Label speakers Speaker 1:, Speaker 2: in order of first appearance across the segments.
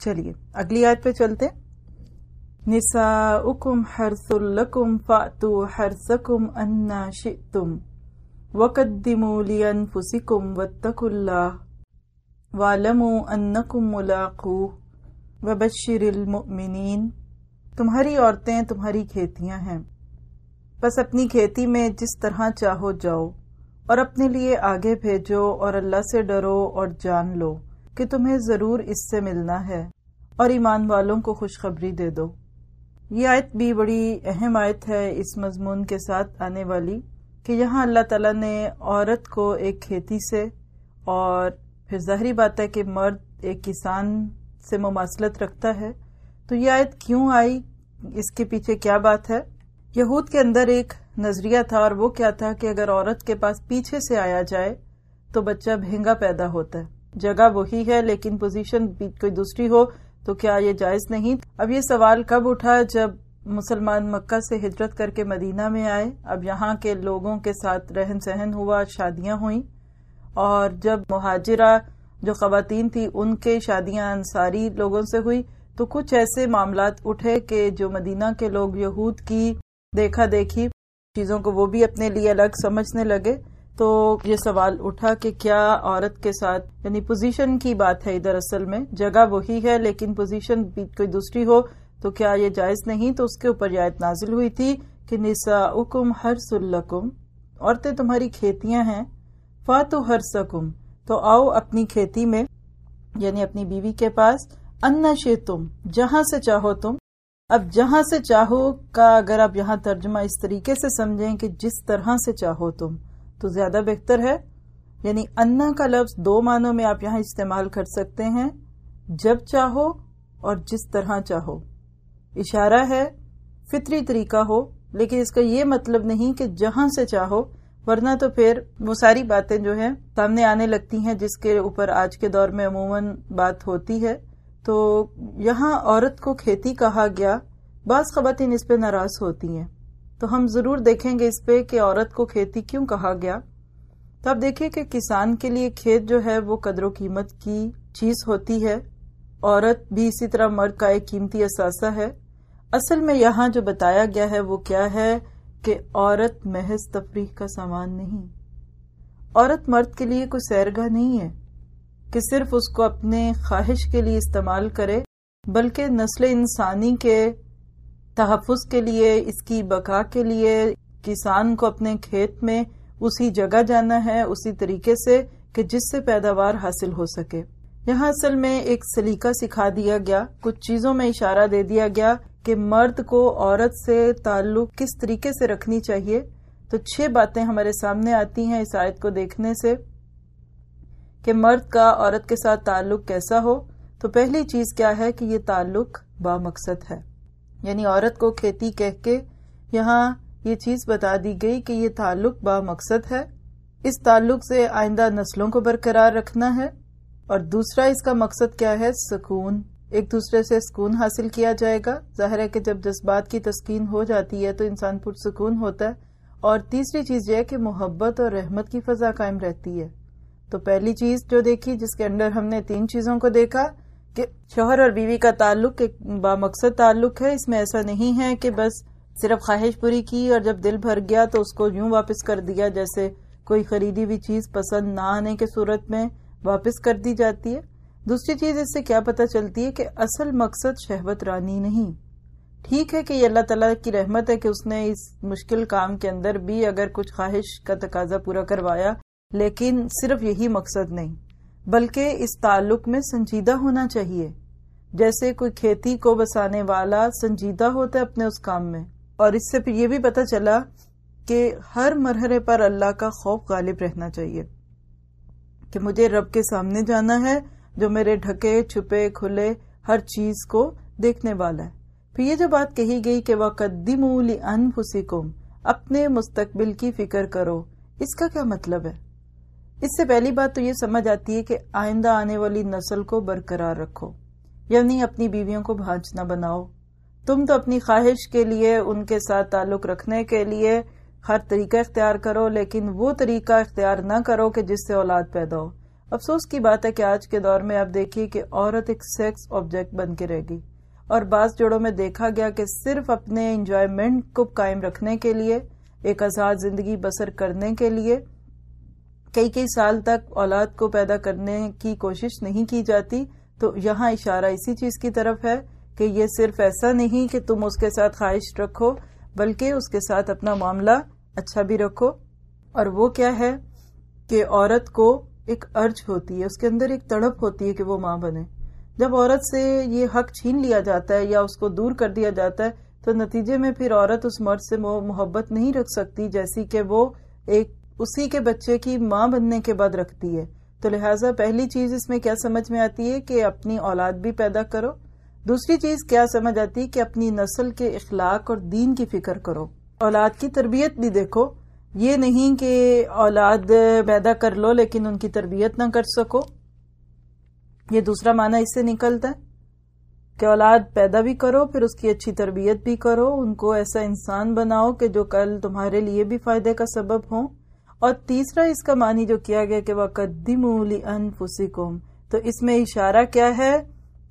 Speaker 1: چلیے، اگلی آیت پہ چلتے نساؤکم حرث لکم فاتو حرثکم انا شئتم وقدموا لانفسکم واتقوا اللہ وعلموا انکم ملاقوه وبشر المؤمنین۔ تمہاری عورتیں تمہاری کھیتیاں ہیں۔ بس اپنی کھیتی میں جس طرح چاہو جاؤ اور اپنے لیے آگے بھیجو اور اللہ سے ڈرو اور جان لو۔ کہ تمہیں ضرور اس سے ملنا ہے اور ایمان والوں کو خوشخبری دے دو۔ یہ آیت بھی بڑی اہم آیت ہے اس مضمون کے ساتھ آنے والی کہ یہاں اللہ تعالیٰ نے عورت کو ایک کھیتی سے اور پھر ظاہری بات ہے کہ مرد ایک کسان سے مماثلت رکھتا ہے۔ تو یہ آیت کیوں آئی؟ اس کے پیچھے کیا بات ہے؟ یہود کے اندر ایک نظریہ تھا اور وہ کیا تھا کہ اگر عورت کے پاس پیچھے سے آیا جائے تو بچہ بھینگا پیدا ہوتا ہے۔ جگہ وہی ہے، لیکن پوزیشن کوئی دوسری ہو، تو کیا یہ جائز نہیں؟ اب یہ سوال کب اٹھا جب مسلمان مکہ سے ہجرت کر کے مدینہ میں آئے؟ اب یہاں کے لوگوں کے ساتھ رہن سہن ہوا، شادیاں ہوئیں۔ اور جب مہاجرہ جو خواتین تھی، ان کے شادیاں انصاری لوگوں سے ہوئی، تو کچھ ایسے معاملات اٹھے کہ جو مدینہ کے لوگ یہود کی دیکھا دیکھی چیزوں کو وہ بھی اپنے لیے الگ سمجھنے لگے۔ تو یہ سوال اٹھا کہ کیا عورت کے ساتھ یعنی پوزیشن کی بات ہے ادھر اصل میں، جگہ وہی ہے لیکن پوزیشن کوئی دوسری ہو، تو کیا یہ جائز نہیں؟ تو اس کے اوپر رعایت نازل ہوئی تھی کہ نسا اکم ہر سلکم عورتیں تمہاری کھیتیاں ہیں، فاتو ہر سکم تو آؤ اپنی کھیتی میں یعنی اپنی بیوی کے پاس ان شے تم جہاں سے چاہو تم۔ اب جہاں سے چاہو کا اگر آپ یہاں ترجمہ اس طریقے سے سمجھیں کہ جس طرح سے چاہو تم۔ تو زیادہ بہتر ہے؟ یعنی انا کا لفظ دو معنوں میں آپ یہاں استعمال کر سکتے ہیں، جب چاہو اور جس طرح چاہو۔ اشارہ ہے، فطری طریقہ ہو، لیکن اس کا یہ مطلب نہیں کہ جہاں سے چاہو، ورنہ تو پھر وہ ساری باتیں جو ہیں سامنے آنے لگتی ہیں، جس کے اوپر آج کے دور میں عموماً بات ہوتی ہے۔ تو یہاں عورت کو کھیتی کہا گیا، بعض خواتین اس پہ ناراض ہوتی ہیں۔ تو ہم ضرور دیکھیں گے اس پہ کہ عورت کو کھیتی کیوں کہا گیا۔ تو اب دیکھیں کہ کسان کے لیے کھیت جو ہے وہ قدر و قیمت کی چیز ہوتی ہے۔ عورت بھی اسی طرح مرد کا ایک قیمتی اثاثہ ہے۔ اصل میں یہاں جو بتایا گیا ہے وہ کیا ہے کہ عورت محض تفریح کا سامان نہیں۔ عورت مرد کے لیے کوئی سیرگاہ نہیں ہے کہ صرف اس کو اپنے خواہش کے لیے استعمال کرے، بلکہ نسل انسانی کے تحفظ کے لیے، اس کی بقا کے لیے، کسان کو اپنے کھیت میں اسی جگہ جانا ہے، اسی طریقے سے کہ جس سے پیداوار حاصل ہو سکے۔ یہاں اصل میں ایک سلیقہ سکھا دیا گیا۔ کچھ چیزوں میں اشارہ دے دیا گیا کہ مرد کو عورت سے تعلق کس طریقے سے رکھنی چاہیے۔ تو چھ باتیں ہمارے سامنے آتی ہیں اس آیت کو دیکھنے سے کہ مرد کا عورت کے ساتھ تعلق کیسا ہو۔ تو پہلی چیز کیا ہے کہ یہ تعلق با مقصد ہے۔ یعنی عورت کو کھیتی کہہ کے یہاں یہ چیز بتا دی گئی کہ یہ تعلق با مقصد ہے۔ اس تعلق سے آئندہ نسلوں کو برقرار رکھنا ہے۔ اور دوسرا اس کا مقصد کیا ہے؟ سکون۔ ایک دوسرے سے سکون حاصل کیا جائے گا۔ ظاہر ہے کہ جب جذبات کی تسکین ہو جاتی ہے تو انسان پرسکون ہوتا ہے۔ اور تیسری چیز یہ ہے کہ محبت اور رحمت کی فضا قائم رہتی ہے۔ تو پہلی چیز جو دیکھی جس کے اندر ہم نے تین چیزوں کو دیکھا کہ شوہر اور بیوی کا تعلق ایک با مقصد تعلق ہے، اس میں ایسا نہیں ہے کہ بس صرف خواہش پوری کی اور جب دل بھر گیا تو اس کو یوں واپس کر دیا جیسے کوئی خریدی ہوئی چیز پسند نہ آنے کے صورت میں واپس کر دی جاتی ہے۔ دوسری چیز اس سے کیا پتہ چلتی ہے کہ اصل مقصد شہوت رانی نہیں۔ ٹھیک ہے کہ یہ اللہ تعالیٰ کی رحمت ہے کہ اس نے اس مشکل کام کے اندر بھی اگر کچھ خواہش کا تقاضا پورا کروایا، لیکن صرف یہی مقصد نہیں۔ بلکہ اس تعلق میں سنجیدہ ہونا چاہیے۔ جیسے کوئی کھیتی کو بسانے والا سنجیدہ ہوتا ہے اپنے اس کام میں۔ اور اس سے پھر یہ بھی پتہ چلا کہ ہر مرحلے پر اللہ کا خوف غالب رہنا چاہیے کہ مجھے رب کے سامنے جانا ہے جو میرے ڈھکے، چھپے، کھلے ہر چیز کو دیکھنے والا ہے۔ پھر یہ جو بات کہی گئی کہ وہ قدیم اپنے مستقبل کی فکر کرو، اس کا کیا مطلب ہے؟ اس سے پہلی بات تو یہ سمجھ آتی ہے کہ آئندہ آنے والی نسل کو برقرار رکھو یعنی اپنی بیویوں کو بھانچ نہ بناؤ۔ تم تو اپنی خواہش کے لیے، ان کے ساتھ تعلق رکھنے کے لیے ہر طریقہ اختیار کرو، لیکن وہ طریقہ اختیار نہ کرو کہ جس سے اولاد پیدا ہو۔ افسوس کی بات ہے کہ آج کے دور میں آپ دیکھیے کہ عورت ایک سیکس آبجیکٹ بن کے رہ گئی۔ اور بعض جوڑوں میں دیکھا گیا کہ صرف اپنے انجوائمنٹ کو قائم رکھنے کے لیے، ایک آزاد زندگی بسر کرنے کے لیے کئی کئی سال تک اولاد کو پیدا کرنے کی کوشش نہیں کی جاتی، تو یہاں اشارہ اسی چیز کی طرف ہے کہ یہ صرف ایسا نہیں کہ تم اس کے ساتھ خواہش رکھو، بلکہ اس کے ساتھ اپنا معاملہ اچھا بھی رکھو۔ اور وہ کیا ہے کہ عورت کو ایک ارج ہوتی ہے، اس کے اندر ایک تڑپ ہوتی ہے کہ وہ ماں بنے۔ جب عورت سے یہ حق چھین لیا جاتا ہے یا اس کو دور کر دیا جاتا ہے، تو نتیجے میں پھر عورت اس مرد سے محبت نہیں رکھ سکتی، جیسی کہ وہ ایک اسی کے بچے کی ماں بننے کے بعد رکھتی ہے۔ تو لہٰذا پہلی چیز اس میں کیا سمجھ میں آتی ہے کہ اپنی اولاد بھی پیدا کرو۔ دوسری چیز کیا سمجھ آتی ہے کہ اپنی نسل کے اخلاق اور دین کی فکر کرو۔ اولاد کی تربیت بھی دیکھو۔ یہ نہیں کہ اولاد پیدا کر لو لیکن ان کی تربیت نہ کر سکو۔ یہ دوسرا معنی اس سے نکلتا ہے کہ اولاد پیدا بھی کرو، پھر اس کی اچھی تربیت بھی کرو۔ ان کو ایسا انسان بناؤ کہ جو کل تمہارے لیے بھی فائدے کا سبب ہوں۔ اور تیسرا اس کا معنی جو کیا گیا کہ وہ قدیم ان تو اس میں اشارہ کیا ہے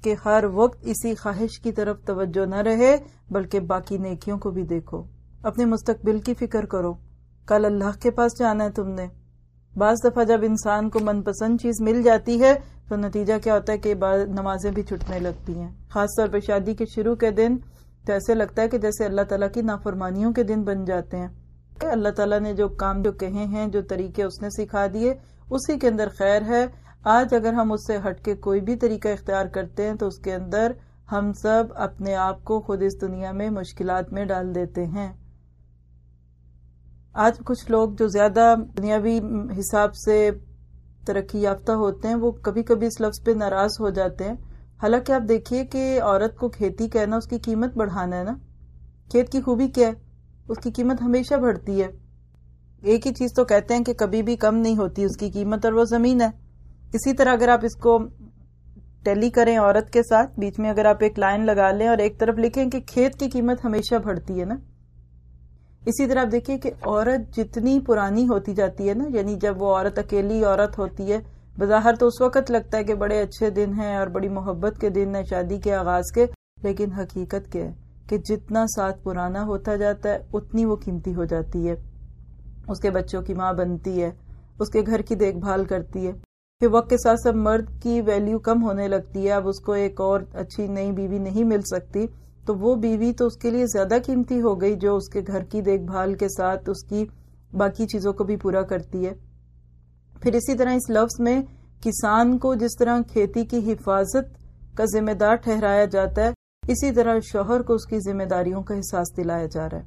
Speaker 1: کہ ہر وقت اسی خواہش کی طرف توجہ نہ رہے، بلکہ باقی نیکیوں کو بھی دیکھو۔ اپنے مستقبل کی فکر کرو۔ کل اللہ کے پاس جانا ہے تم نے۔ بعض دفعہ جب انسان کو من پسند چیز مل جاتی ہے، تو نتیجہ کیا ہوتا ہے کہ نمازیں بھی چھٹنے لگتی ہیں۔ خاص طور پہ شادی کے شروع کے دن تو ایسے لگتا ہے کہ جیسے اللہ تعالیٰ کی نافرمانیوں کے دن بن جاتے ہیں۔ اللہ تعالیٰ نے جو کام جو کہے ہیں، جو طریقے اس نے سکھا دیے، اسی کے اندر خیر ہے۔ آج اگر ہم اس سے ہٹ کے کوئی بھی طریقہ اختیار کرتے ہیں، تو اس کے اندر ہم سب اپنے آپ کو خود اس دنیا میں مشکلات میں ڈال دیتے ہیں۔ آج کچھ لوگ جو زیادہ دنیاوی حساب سے ترقی یافتہ ہوتے ہیں، وہ کبھی کبھی اس لفظ پہ ناراض ہو جاتے ہیں۔ حالانکہ آپ دیکھیے کہ عورت کو کھیتی کہنا، اس کی قیمت بڑھانا ہے نا۔ کھیت کی خوبی کیا ہے؟ اس کی قیمت ہمیشہ بڑھتی ہے۔ ایک ہی چیز تو کہتے ہیں کہ کبھی بھی کم نہیں ہوتی، اس کی قیمت اور وہ زمین ہے۔ اسی طرح اگر آپ اس کو ٹیلی کریں عورت کے ساتھ، بیچ میں اگر آپ ایک لائن لگا لیں اور ایک طرف لکھیں کہ کھیت کی قیمت ہمیشہ بڑھتی ہے نا۔ اسی طرح آپ دیکھیے کہ عورت جتنی پرانی ہوتی جاتی ہے نا یعنی جب وہ عورت اکیلی عورت ہوتی ہے، بظاہر تو اس وقت لگتا ہے کہ بڑے اچھے دن ہیں اور بڑی محبت کے دن ہیں، شادی کے آغاز کے، لیکن حقیقت کیا ہے؟ کہ جتنا ساتھ پرانا ہوتا جاتا ہے، اتنی وہ قیمتی ہو جاتی ہے۔ اس کے بچوں کی ماں بنتی ہے، اس کے گھر کی دیکھ بھال کرتی ہے۔ پھر وقت کے ساتھ سب مرد کی ویلیو کم ہونے لگتی ہے، اب اس کو ایک اور اچھی نئی بیوی نہیں مل سکتی۔ تو وہ بیوی تو اس کے لیے زیادہ قیمتی ہو گئی جو اس کے گھر کی دیکھ بھال کے ساتھ اس کی باقی چیزوں کو بھی پورا کرتی ہے۔ پھر اسی طرح اس لفظ میں کسان کو جس طرح کھیتی کی حفاظت کا ذمہ دار ٹھہرایا جاتا ہے اسی طرح شوہر کو اس کی ذمہ داریوں کا احساس دلایا جا رہا ہے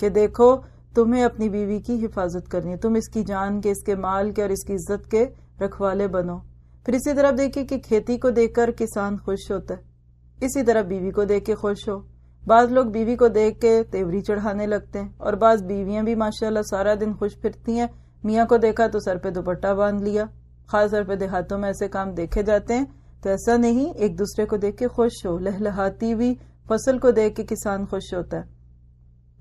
Speaker 1: کہ دیکھو، تمہیں اپنی بیوی کی حفاظت کرنی ہے، تم اس کی جان کے، اس کے مال کے اور اس کی عزت کے رکھوالے بنو۔ پھر اسی طرح دیکھیے کہ کھیتی کو دیکھ کر کسان خوش ہوتا ہے۔ اسی طرح بیوی کو دیکھ کے خوش ہو۔ بعض لوگ بیوی کو دیکھ کے تیوری چڑھانے لگتے ہیں اور بعض بیویاں بھی ماشاءاللہ سارا دن خوش پھرتی ہیں۔ میاں کو دیکھا تو سر پہ دوپٹہ باندھ لیا۔ خاص طور پہ دیہاتوں میں ایسے کام دیکھے جاتے ہیں تو ایسا نہیں، ایک دوسرے کو دیکھ کے خوش ہو۔ لہلہاتی ہوئی فصل کو دیکھ کے کسان خوش ہوتا ہے۔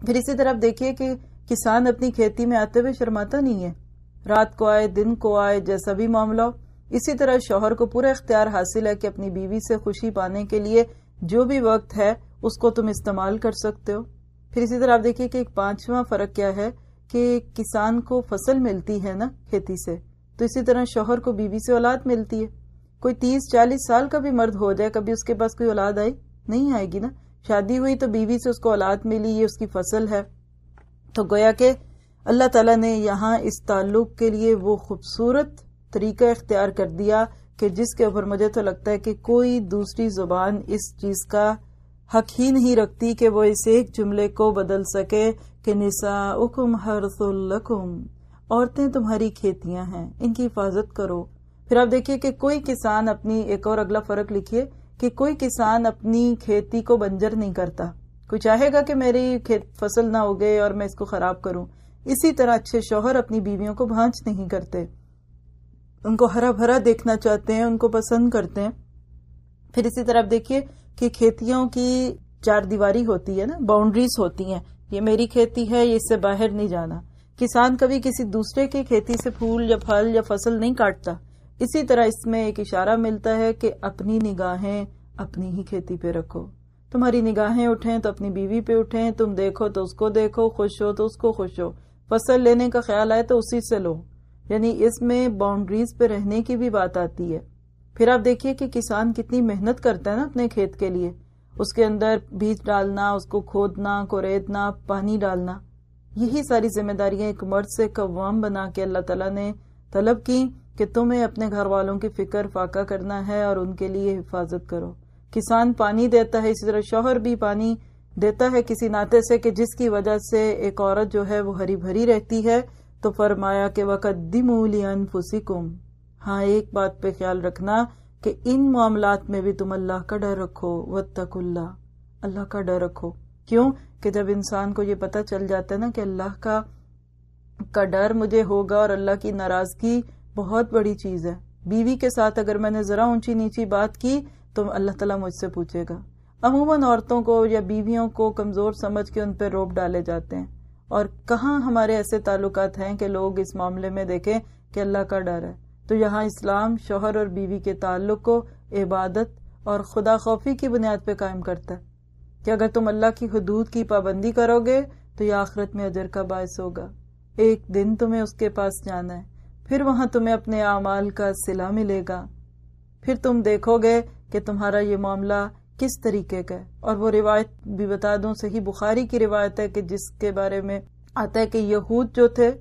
Speaker 1: پھر اسی طرح دیکھیے کہ کسان اپنی کھیتی میں آتے ہوئے شرماتا نہیں ہے۔ رات کو آئے، دن کو آئے، جیسا بھی معاملہ ہو۔ اسی طرح شوہر کو پورا اختیار حاصل ہے کہ اپنی بیوی سے خوشی پانے کے لیے جو بھی وقت ہے، اس کو تم استعمال کر سکتے ہو۔ پھر اسی طرح آپ دیکھیے کہ ایک پانچواں فرق کیا ہے کہ کسان کو فصل ملتی ہے نا کھیتی سے۔ تو اسی طرح شوہر کو بیوی سے اولاد ملتی ہے۔ کوئی تیس چالیس سال کا بھی مرد ہو جائے، کبھی اس کے پاس کوئی اولاد آئی؟ نہیں آئے گی نا۔ شادی ہوئی تو بیوی سے اس کو اولاد ملی، یہ اس کی فصل ہے۔ تو گویا کہ اللہ تعالیٰ نے یہاں اس تعلق کے لیے وہ خوبصورت طریقہ اختیار کر دیا کہ جس کے اوپر مجھے تو لگتا ہے کہ کوئی دوسری زبان اس چیز کا حق ہی نہیں رکھتی کہ وہ اس ایک جملے کو بدل سکے کہ نسا اکم حرث عورتیں تمہاری کھیتیاں ہیں، ان کی حفاظت کرو۔ پھر آپ دیکھیے کہ کوئی کسان اپنی ایک اور اگلا فرق لکھیے کہ کوئی کسان اپنی کھیتی کو بنجر نہیں کرتا۔ کوئی چاہے گا کہ میری فصل نہ اگے اور میں اس کو خراب کروں۔ اسی طرح اچھے شوہر اپنی بیویوں کو بھانچ نہیں کرتے۔ ان کو ہرا بھرا دیکھنا چاہتے ہیں، ان کو پسند کرتے ہیں۔ پھر اسی طرح دیکھیے کہ کھیتیوں کی چار دیواری ہوتی ہے نا باؤنڈریز ہوتی ہیں۔ یہ میری کھیتی ہے، یہ اس سے باہر نہیں جانا۔ کسان کبھی کسی دوسرے کی کھیتی سے پھول یا پھل یا فصل نہیں کاٹتا۔ اسی طرح اس میں ایک اشارہ ملتا ہے کہ اپنی نگاہیں اپنی ہی کھیتی پہ رکھو۔ تمہاری نگاہیں اٹھیں تو اپنی بیوی پہ اٹھیں، تم دیکھو تو اس کو دیکھو، خوش ہو تو اس کو خوش ہو۔ فصل لینے کا خیال آئے تو اسی سے لو۔ یعنی اس میں باؤنڈریز پہ رہنے کی بھی بات آتی ہے۔ پھر آپ دیکھیے کہ کسان کتنی محنت کرتا ہے نا اپنے کھیت کے لیے۔ اس کے اندر بیج ڈالنا، اس کو کھودنا، کوریدنا، پانی ڈالنا۔ یہی ساری ذمہ داریاں ایک مرد سے قوام بنا کے اللہ تعالیٰ نے طلب کی۔ کہ تمہیں اپنے گھر والوں کی فکر فاقہ کرنا ہے اور ان کے لیے حفاظت کرو۔ کسان پانی دیتا ہے، اسی طرح شوہر بھی پانی دیتا ہے۔ کسی ناطے سے کہ جس کی وجہ سے ایک عورت جو ہے وہ ہری بھری رہتی ہے، تو فرمایا کہ وقدموا انفسکم ہاں ایک بات پہ خیال رکھنا کہ ان معاملات میں بھی تم اللہ کا ڈر رکھو۔ وتق اللہ۔ اللہ کا ڈر رکھو۔ کیوں؟ کہ جب انسان کو یہ پتا چل جاتا ہے نا کہ اللہ کا کا ڈر مجھے ہوگا اور اللہ کی ناراضگی بہت بڑی چیز ہے۔ بیوی کے ساتھ اگر میں نے ذرا اونچی نیچی بات کی تو اللہ تعالیٰ مجھ سے پوچھے گا۔ عموماً عورتوں کو یا بیویوں کو کمزور سمجھ کے ان پہ روپ ڈالے جاتے ہیں۔ اور کہاں ہمارے ایسے تعلقات ہیں کہ لوگ اس معاملے میں دیکھیں کہ اللہ کا ڈر ہے۔ تو یہاں اسلام شوہر اور بیوی کے تعلق کو عبادت اور خدا خوفی کی بنیاد پہ قائم کرتا ہے۔ کہ اگر تم اللہ کی حدود کی پابندی کرو گے تو یہ آخرت میں اجر کا باعث ہوگا۔ ایک دن تمہیں اس کے پاس جانا ہے۔ پھر وہاں تمہیں اپنے اعمال کا سلا ملے گا۔ پھر تم دیکھو گے کہ تمہارا یہ معاملہ کس طریقے کا ہے۔ اور وہ روایت بھی بتا دوں، صحیح بخاری کی روایت ہے کہ جس کے بارے میں آتا ہے کہ یہود جو تھے،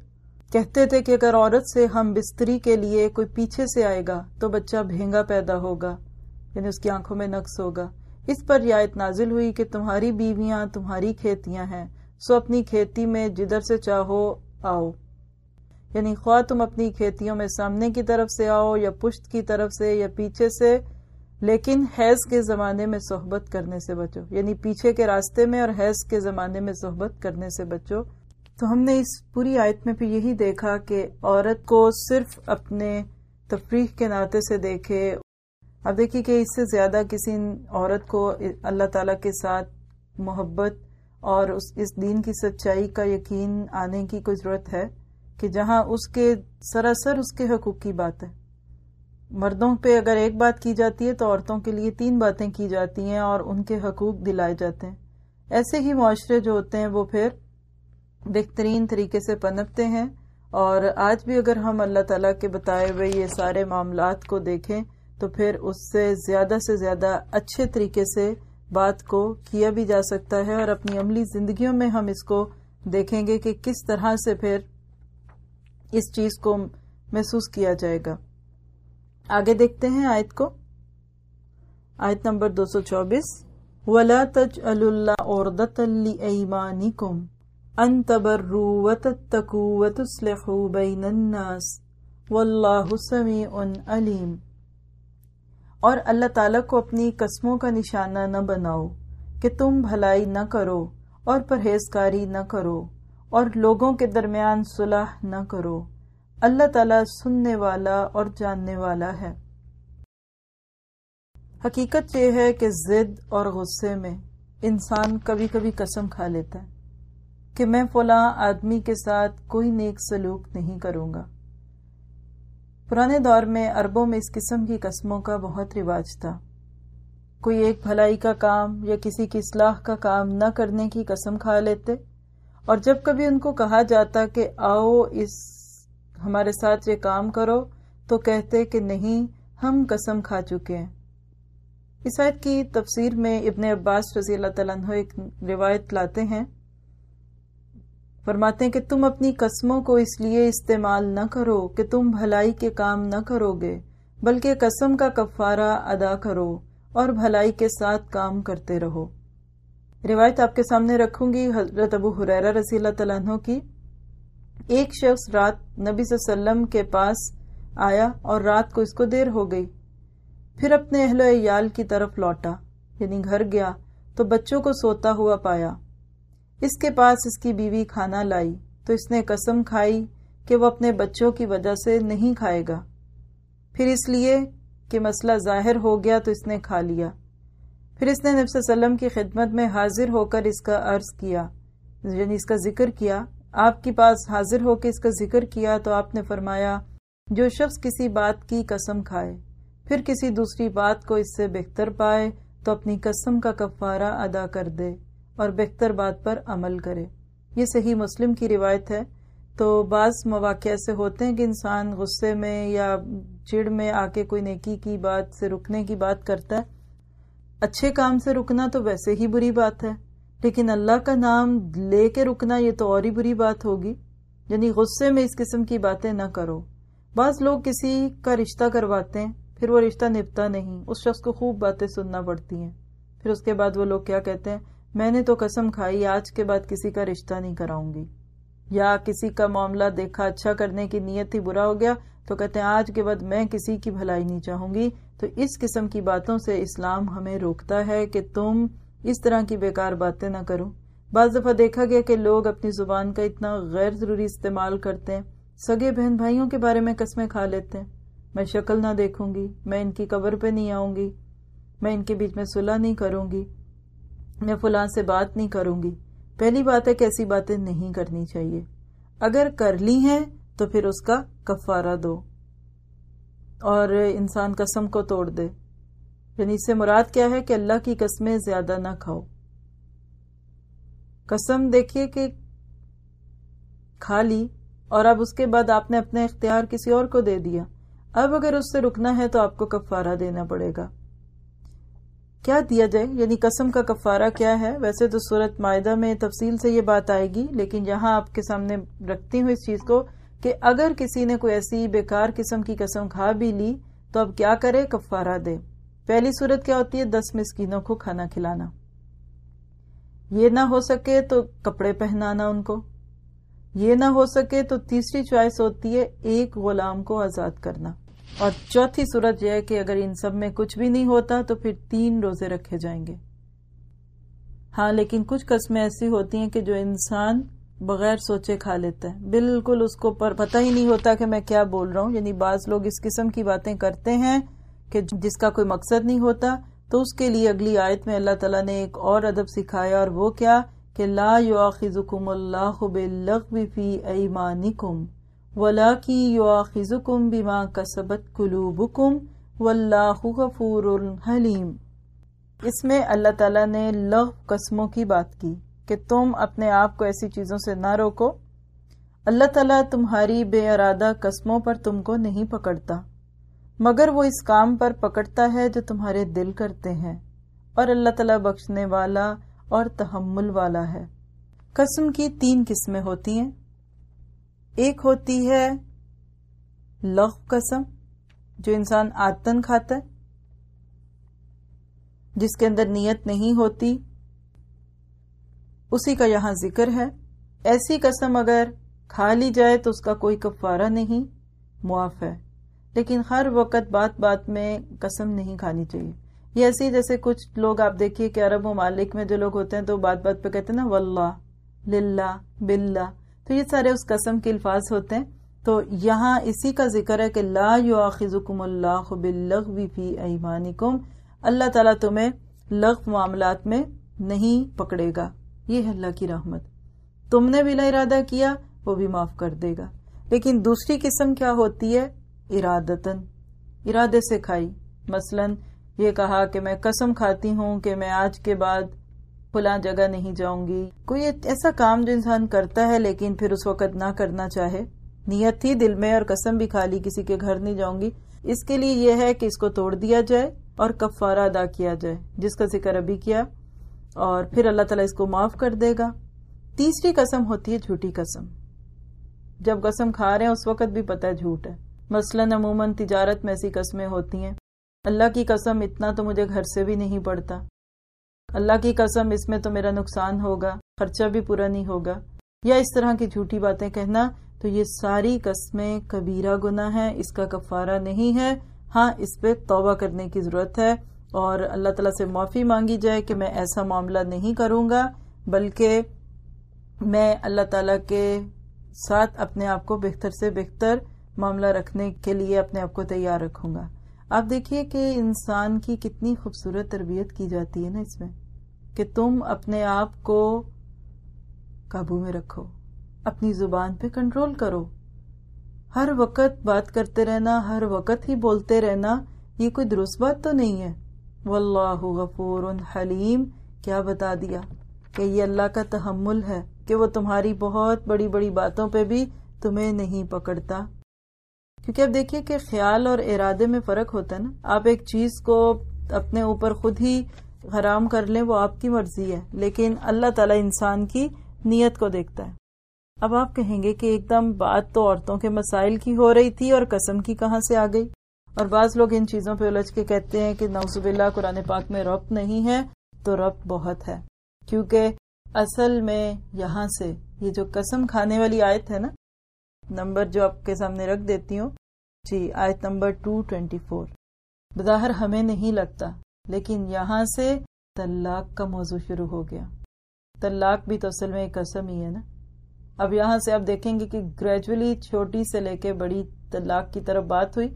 Speaker 1: کہتے تھے کہ اگر عورت سے ہم بستری کے لیے کوئی پیچھے سے آئے گا تو بچہ بھینگا پیدا ہوگا یعنی اس کی آنکھوں میں نقص ہوگا۔ اس پر رعایت نازل ہوئی کہ تمہاری بیویاں تمہاری کھیتیاں ہیں، سو اپنی کھیتی میں جدھر سے چاہو آؤ۔ یعنی خواہ تم اپنی کھیتیوں میں سامنے کی طرف سے آؤ یا پشت کی طرف سے یا پیچھے سے، لیکن حیض کے زمانے میں صحبت کرنے سے بچو۔ یعنی پیچھے کے راستے میں اور حیض کے زمانے میں صحبت کرنے سے بچو۔ تو ہم نے اس پوری آیت میں بھی یہی دیکھا کہ عورت کو صرف اپنے تفریح کے ناطے سے دیکھے۔ اب دیکھیے کہ اس سے زیادہ کسی عورت کو اللہ تعالی کے ساتھ محبت اور اس دین کی سچائی کا یقین آنے کی کوئی ضرورت ہے۔ کہ جہاں اس کے سراسر اس کے حقوق کی بات ہے۔ مردوں پہ اگر ایک بات کی جاتی ہے تو عورتوں کے لیے تین باتیں کی جاتی ہیں اور ان کے حقوق دلائے جاتے ہیں۔ ایسے ہی معاشرے جو ہوتے ہیں وہ پھر بہترین طریقے سے پنپتے ہیں۔ اور آج بھی اگر ہم اللہ تعالیٰ کے بتائے ہوئے یہ سارے معاملات کو دیکھیں تو پھر اس سے زیادہ سے زیادہ اچھے طریقے سے بات کو کیا بھی جا سکتا ہے اور اپنی عملی زندگیوں میں ہم اس کو دیکھیں گے کہ کس طرح سے پھر اس چیز کو محسوس کیا جائے گا۔ آگے دیکھتے ہیں آیت کو۔ آیت نمبر دو سو چوبیس۔ ولا تج اللہ عردت ایمانی کم ان تبرو وتتقو وتصلحو بین الناس واللہ سمیع علیم اور اللہ تعالیٰ کو اپنی قسموں کا نشانہ نہ بناؤ کہ تم بھلائی نہ کرو اور پرہیزکاری نہ کرو۔ اور لوگوں کے درمیان صلح نہ کرو۔ اللہ تعالیٰ سننے والا اور جاننے والا ہے۔ حقیقت یہ ہے کہ زد اور غصے میں انسان کبھی کبھی قسم کھا لیتا ہے کہ میں فلاں آدمی کے ساتھ کوئی نیک سلوک نہیں کروں گا۔ پرانے دور میں عربوں میں اس قسم کی قسموں کا بہت رواج تھا۔ کوئی ایک بھلائی کا کام یا کسی کی اصلاح کا کام نہ کرنے کی قسم کھا لیتے۔ اور جب کبھی ان کو کہا جاتا کہ آؤ اس ہمارے ساتھ یہ کام کرو، تو کہتے کہ نہیں، ہم قسم کھا چکے ہیں۔ اس آیت کی تفسیر میں ابن عباس رضی اللہ تعالیٰ عنہ ایک روایت لاتے ہیں۔ فرماتے ہیں کہ تم اپنی قسموں کو اس لیے استعمال نہ کرو کہ تم بھلائی کے کام نہ کرو گے بلکہ قسم کا کفارہ ادا کرو اور بھلائی کے ساتھ کام کرتے رہو۔ روایت آپ کے سامنے رکھوں گی، حضرت ابو حریرہ رضی اللہ تعالیٰ عنہ کی۔ ایک شخص رات نبی صلی اللہ علیہ وسلم کے پاس آیا اور رات کو اس کو دیر ہو گئی۔ پھر اپنے اہل و عیال کی طرف لوٹا یعنی گھر گیا تو بچوں کو سوتا ہوا پایا۔ اس کے پاس اس کی بیوی کھانا لائی، تو اس نے قسم کھائی کہ وہ اپنے بچوں کی وجہ سے نہیں کھائے گا۔ پھر اس لیے کہ مسئلہ ظاہر ہو گیا تو اس نے کھا لیا۔ پھر اس نے نبی صلی اللہ علیہ وسلم کی خدمت میں حاضر ہو کر اس کا عرض کیا یعنی اس کا ذکر کیا۔ آپ کے پاس حاضر ہو کے اس کا ذکر کیا تو آپ نے فرمایا، جو شخص کسی بات کی قسم کھائے، پھر کسی دوسری بات کو اس سے بہتر پائے تو اپنی قسم کا کفارہ ادا کر دے اور بہتر بات پر عمل کرے۔ یہ صحیح مسلم کی روایت ہے۔ تو بعض مواقع ایسے ہوتے ہیں کہ انسان غصے میں یا چڑ میں آ کے کوئی نیکی کی بات سے رکنے کی بات کرتا ہے اچھے کام سے رکنا تو ویسے ہی بری بات ہے، لیکن اللہ کا نام لے کے رکنا یہ تو اور ہی بری بات ہوگی۔ یعنی غصے میں اس قسم کی باتیں نہ کرو۔ بعض لوگ کسی کا رشتہ کرواتے ہیں، پھر وہ رشتہ نپتا نہیں۔ اس شخص کو خوب باتیں سننا پڑتی ہیں۔ پھر اس کے بعد وہ لوگ کیا کہتے ہیں؟ میں نے تو قسم کھائی، آج کے بعد کسی کا رشتہ نہیں کراؤں گی۔ یا کسی کا معاملہ دیکھا اچھا کرنے کی نیت ہی برا ہو گیا، تو کہتے ہیں آج کے بعد میں کسی کی بھلائی نہیں چاہوں گی۔ تو اس قسم کی باتوں سے اسلام ہمیں روکتا ہے کہ تم اس طرح کی بیکار باتیں نہ کرو۔ بعض دفعہ دیکھا گیا کہ لوگ اپنی زبان کا اتنا غیر ضروری استعمال کرتے ہیں۔ سگے بہن بھائیوں کے بارے میں قسمیں کھا لیتے ہیں۔ میں شکل نہ دیکھوں گی، میں ان کی قبر پہ نہیں آؤں گی، میں ان کے بیچ میں صلح نہیں کروں گی، میں فلاں سے بات نہیں کروں گی۔ پہلی بات ہے کہ ایسی باتیں نہیں کرنی چاہیے۔ اگر کر لی ہیں تو پھر اس کا کفارہ دو۔ اور انسان قسم کو توڑ دے۔ یعنی اس سے مراد کیا ہے کہ اللہ کی قسمیں زیادہ نہ کھاؤ۔ قسم دیکھیے کہ کھا لی اور اب اس کے بعد آپ نے اپنے اختیار کسی اور کو دے دیا۔ اب اگر اس سے رکنا ہے تو آپ کو کفارہ دینا پڑے گا۔ کیا دیا جائے؟ یعنی قسم کا کفارہ کیا ہے؟ ویسے تو صورت معاہدہ میں تفصیل سے یہ بات آئے گی، لیکن یہاں آپ کے سامنے رکھتی ہوں اس چیز کو۔ کہ اگر کسی نے کوئی ایسی بیکار قسم کی قسم کھا بھی لی، تو اب کیا کرے؟ کفارہ دے۔ پہلی صورت کیا ہوتی ہے؟ دس مسکینوں کو کھانا کھلانا۔ یہ نہ ہو سکے تو کپڑے پہنانا ان کو۔ یہ نہ ہو سکے تو تیسری چوائس ہوتی ہے، ایک غلام کو آزاد کرنا۔ اور چوتھی صورت یہ ہے کہ اگر ان سب میں کچھ بھی نہیں ہوتا تو پھر تین روزے رکھے جائیں گے۔ ہاں لیکن کچھ قسمیں ایسی ہوتی ہیں کہ جو انسان بغیر سوچے کھا لیتا ہے۔ بالکل اس کو پر پتہ ہی نہیں ہوتا کہ میں کیا بول رہا ہوں۔ یعنی بعض لوگ اس قسم کی باتیں کرتے ہیں کہ جس کا کوئی مقصد نہیں ہوتا۔ تو اس کے لیے اگلی آیت میں اللہ تعالیٰ نے ایک اور ادب سکھایا اور وہ کیا کہ لا یواخذکم اللہ باللغو فی ایمانکم ولاکی یواخذکم بما کسبت قلوبکم واللہ غفور حلیم۔ اس میں اللہ تعالیٰ نے لغ قسموں کی بات کی۔ کہ تم اپنے آپ کو ایسی چیزوں سے نہ روکو۔ اللہ تعالیٰ تمہاری بے ارادہ قسموں پر تم کو نہیں پکڑتا، مگر وہ اس کام پر پکڑتا ہے جو تمہارے دل کرتے ہیں، اور اللہ تعالیٰ بخشنے والا اور تحمل والا ہے۔ قسم کی تین قسمیں ہوتی ہیں۔ ایک ہوتی ہے لغ قسم، جو انسان آتن کھاتا ہے، جس کے اندر نیت نہیں ہوتی۔ اسی کا یہاں ذکر ہے۔ ایسی قسم اگر کھا لی جائے تو اس کا کوئی کفارہ نہیں، معاف ہے۔ لیکن ہر وقت بات بات میں قسم نہیں کھانی چاہیے۔ یہ ایسی جیسے کچھ لوگ آپ دیکھیے کہ عرب ممالک میں جو لوگ ہوتے ہیں تو بات بات پہ کہتے ہیں نا، واللہ، للہ بلّہ تو یہ سارے اس قسم کے الفاظ ہوتے ہیں۔ تو یہاں اسی کا ذکر ہے کہ لا یواخذکم اللہ باللغو فی ایمانکم۔ اللہ تعالیٰ تمہیں لغو معاملات میں نہیں پکڑے گا۔ یہ ہے اللہ کی رحمت۔ تم نے بھی ارادہ کیا، وہ بھی معاف کر دے گا۔ لیکن دوسری قسم کیا ہوتی ہے؟ ارادتن ارادے سے کھائی۔ مثلا یہ کہا کہ میں قسم کھاتی ہوں کہ میں آج کے بعد فلاں جگہ نہیں جاؤں گی۔ کوئی ایسا کام جو انسان کرتا ہے لیکن پھر اس وقت نہ کرنا چاہے۔ نیت تھی دل میں اور قسم بھی کھا لی، کسی کے گھر نہیں جاؤں گی۔ اس کے لیے یہ ہے کہ اس کو توڑ دیا جائے اور کفارہ ادا کیا جائے، جس کا ذکر ابھی کیا۔ اور پھر اللہ تعالیٰ اس کو معاف کر دے گا۔ تیسری قسم ہوتی ہے جھوٹی قسم۔ جب قسم کھا رہے ہیں، اس وقت بھی پتہ ہے جھوٹ ہے۔ مثلاً عموماً تجارت میں ایسی قسمیں ہوتی ہیں۔ اللہ کی قسم اتنا تو مجھے گھر سے بھی نہیں پڑتا اللہ کی قسم اس میں تو میرا نقصان ہوگا، خرچہ بھی پورا نہیں ہوگا۔ یا اس طرح کی جھوٹی باتیں کہنا، تو یہ ساری قسمیں کبیرہ گناہ ہیں، اس کا کفارہ نہیں ہے۔ ہاں اس پہ توبہ کرنے کی ضرورت ہے۔ اور اللہ تعالیٰ سے معافی مانگی جائے کہ میں ایسا معاملہ نہیں کروں گا، بلکہ میں اللہ تعالیٰ کے ساتھ اپنے آپ کو بہتر سے بہتر معاملہ رکھنے کے لیے اپنے آپ کو تیار رکھوں گا۔ آپ دیکھیے کہ انسان کی کتنی خوبصورت تربیت کی جاتی ہے نا اس میں، کہ تم اپنے آپ کو قابو میں رکھو، اپنی زبان پہ کنٹرول کرو۔ ہر وقت بات کرتے رہنا، ہر وقت ہی بولتے رہنا، یہ کوئی درست بات تو نہیں ہے۔ واللہ غفور حلیم۔ کیا بتا دیا کہ یہ اللہ کا تحمل ہے کہ وہ تمہاری بہت بڑی بڑی باتوں پہ بھی تمہیں نہیں پکڑتا؟ کیونکہ اب دیکھیے کہ خیال اور ارادے میں فرق ہوتا ہے نا۔ آپ ایک چیز کو اپنے اوپر خود ہی حرام کر لیں، وہ آپ کی مرضی ہے، لیکن اللہ تعالی انسان کی نیت کو دیکھتا ہے۔ اب آپ کہیں گے کہ ایک دم بات تو عورتوں کے مسائل کی ہو رہی تھی اور قسم کی کہاں سے آ گئی؟ اور بعض لوگ ان چیزوں پہ الجھ کے کہتے ہیں کہ نوزب اللہ قرآن پاک میں ربط نہیں ہے، تو ربط بہت ہے۔ کیونکہ اصل میں یہاں سے یہ جو قسم کھانے والی آیت ہے نا، نمبر جو آپ کے سامنے رکھ دیتی ہوں۔ جی آیت نمبر ٹو ٹوینٹی فور۔ بظاہر ہمیں نہیں لگتا، لیکن یہاں سے طلاق کا موضوع شروع ہو گیا۔ طلاق بھی تو اصل میں ایک قسم ہی ہے نا۔ اب یہاں سے آپ دیکھیں گے کہ گریجولی چھوٹی سے لے کے بڑی طلاق کی طرف بات ہوئی۔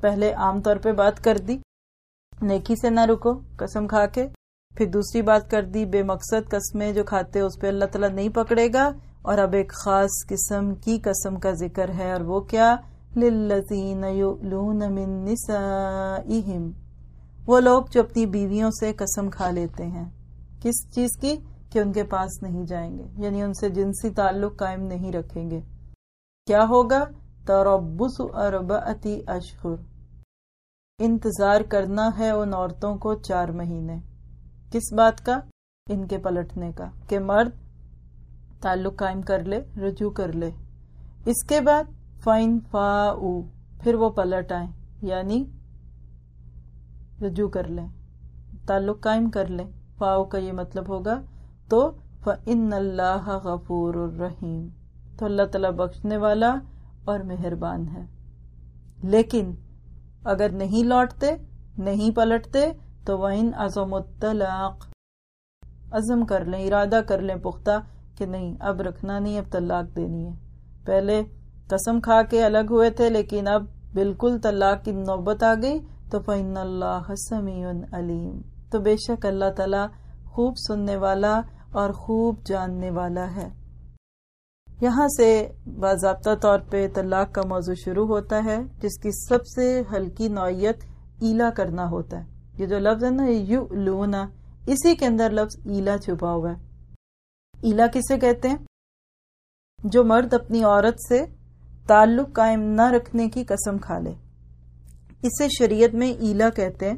Speaker 1: پہلے عام طور پہ بات کر دی۔ نیکی سے نہ رکو، قسم کھا کے۔ پھر دوسری بات کر دی، بے مقصد قسمیں جو کھاتے اس پہ اللہ تعالیٰ نہیں پکڑے گا۔ اور اب ایک خاص قسم کی قسم کا ذکر ہے، اور وہ کیا؟ وہ لوگ جو اپنی بیویوں سے قسم کھا لیتے ہیں۔ کس چیز کی؟ کہ ان کے پاس نہیں جائیں گے یعنی ان سے جنسی تعلق قائم نہیں رکھیں گے۔ کیا ہوگا؟ تربس اربعتی اشہر۔ انتظار کرنا ہے ان عورتوں کو چار مہینے۔ کس بات کا؟ ان کے پلٹنے کا۔ کہ مرد تعلق قائم کر لے، رجوع کر لے۔ اس کے بعد فائن فا پھر وہ پلٹ آئیں یعنی رجوع کر لیں۔ تعلق قائم کر لیں۔ فاؤ کا یہ مطلب ہوگا تو فن اللہ غفور الرحیم تو اللہ تعالی بخشنے والا اور مہربان ہے۔ لیکن اگر نہیں لوٹتے، نہیں پلٹتے، تو وہ ان عزم الطلاق۔ عزم کر لیں، ارادہ کر لیں پختہ کہ نہیں، اب رکھنا نہیں، اب طلاق دینی ہے۔ پہلے قسم کھا کے الگ ہوئے تھے، لیکن اب بالکل طلاق کی نوبت آ گئی۔ تو فن اللہ سمیع علیم تو بے شک اللہ تعالی خوب سننے والا اور خوب جاننے والا ہے۔ یہاں سے باضابطہ طور پہ طلاق کا موضوع شروع ہوتا ہے، جس کی سب سے ہلکی نوعیت ایلا کرنا ہوتا ہے۔ یہ جو لفظ ہے نا یو لونا، اسی کے اندر لفظ ایلا چھپا ہوا ہے۔ ایلا کسے کہتے ہیں؟ جو مرد اپنی عورت سے تعلق قائم نہ رکھنے کی قسم کھا لے۔ اسے شریعت میں ایلا کہتے ہیں۔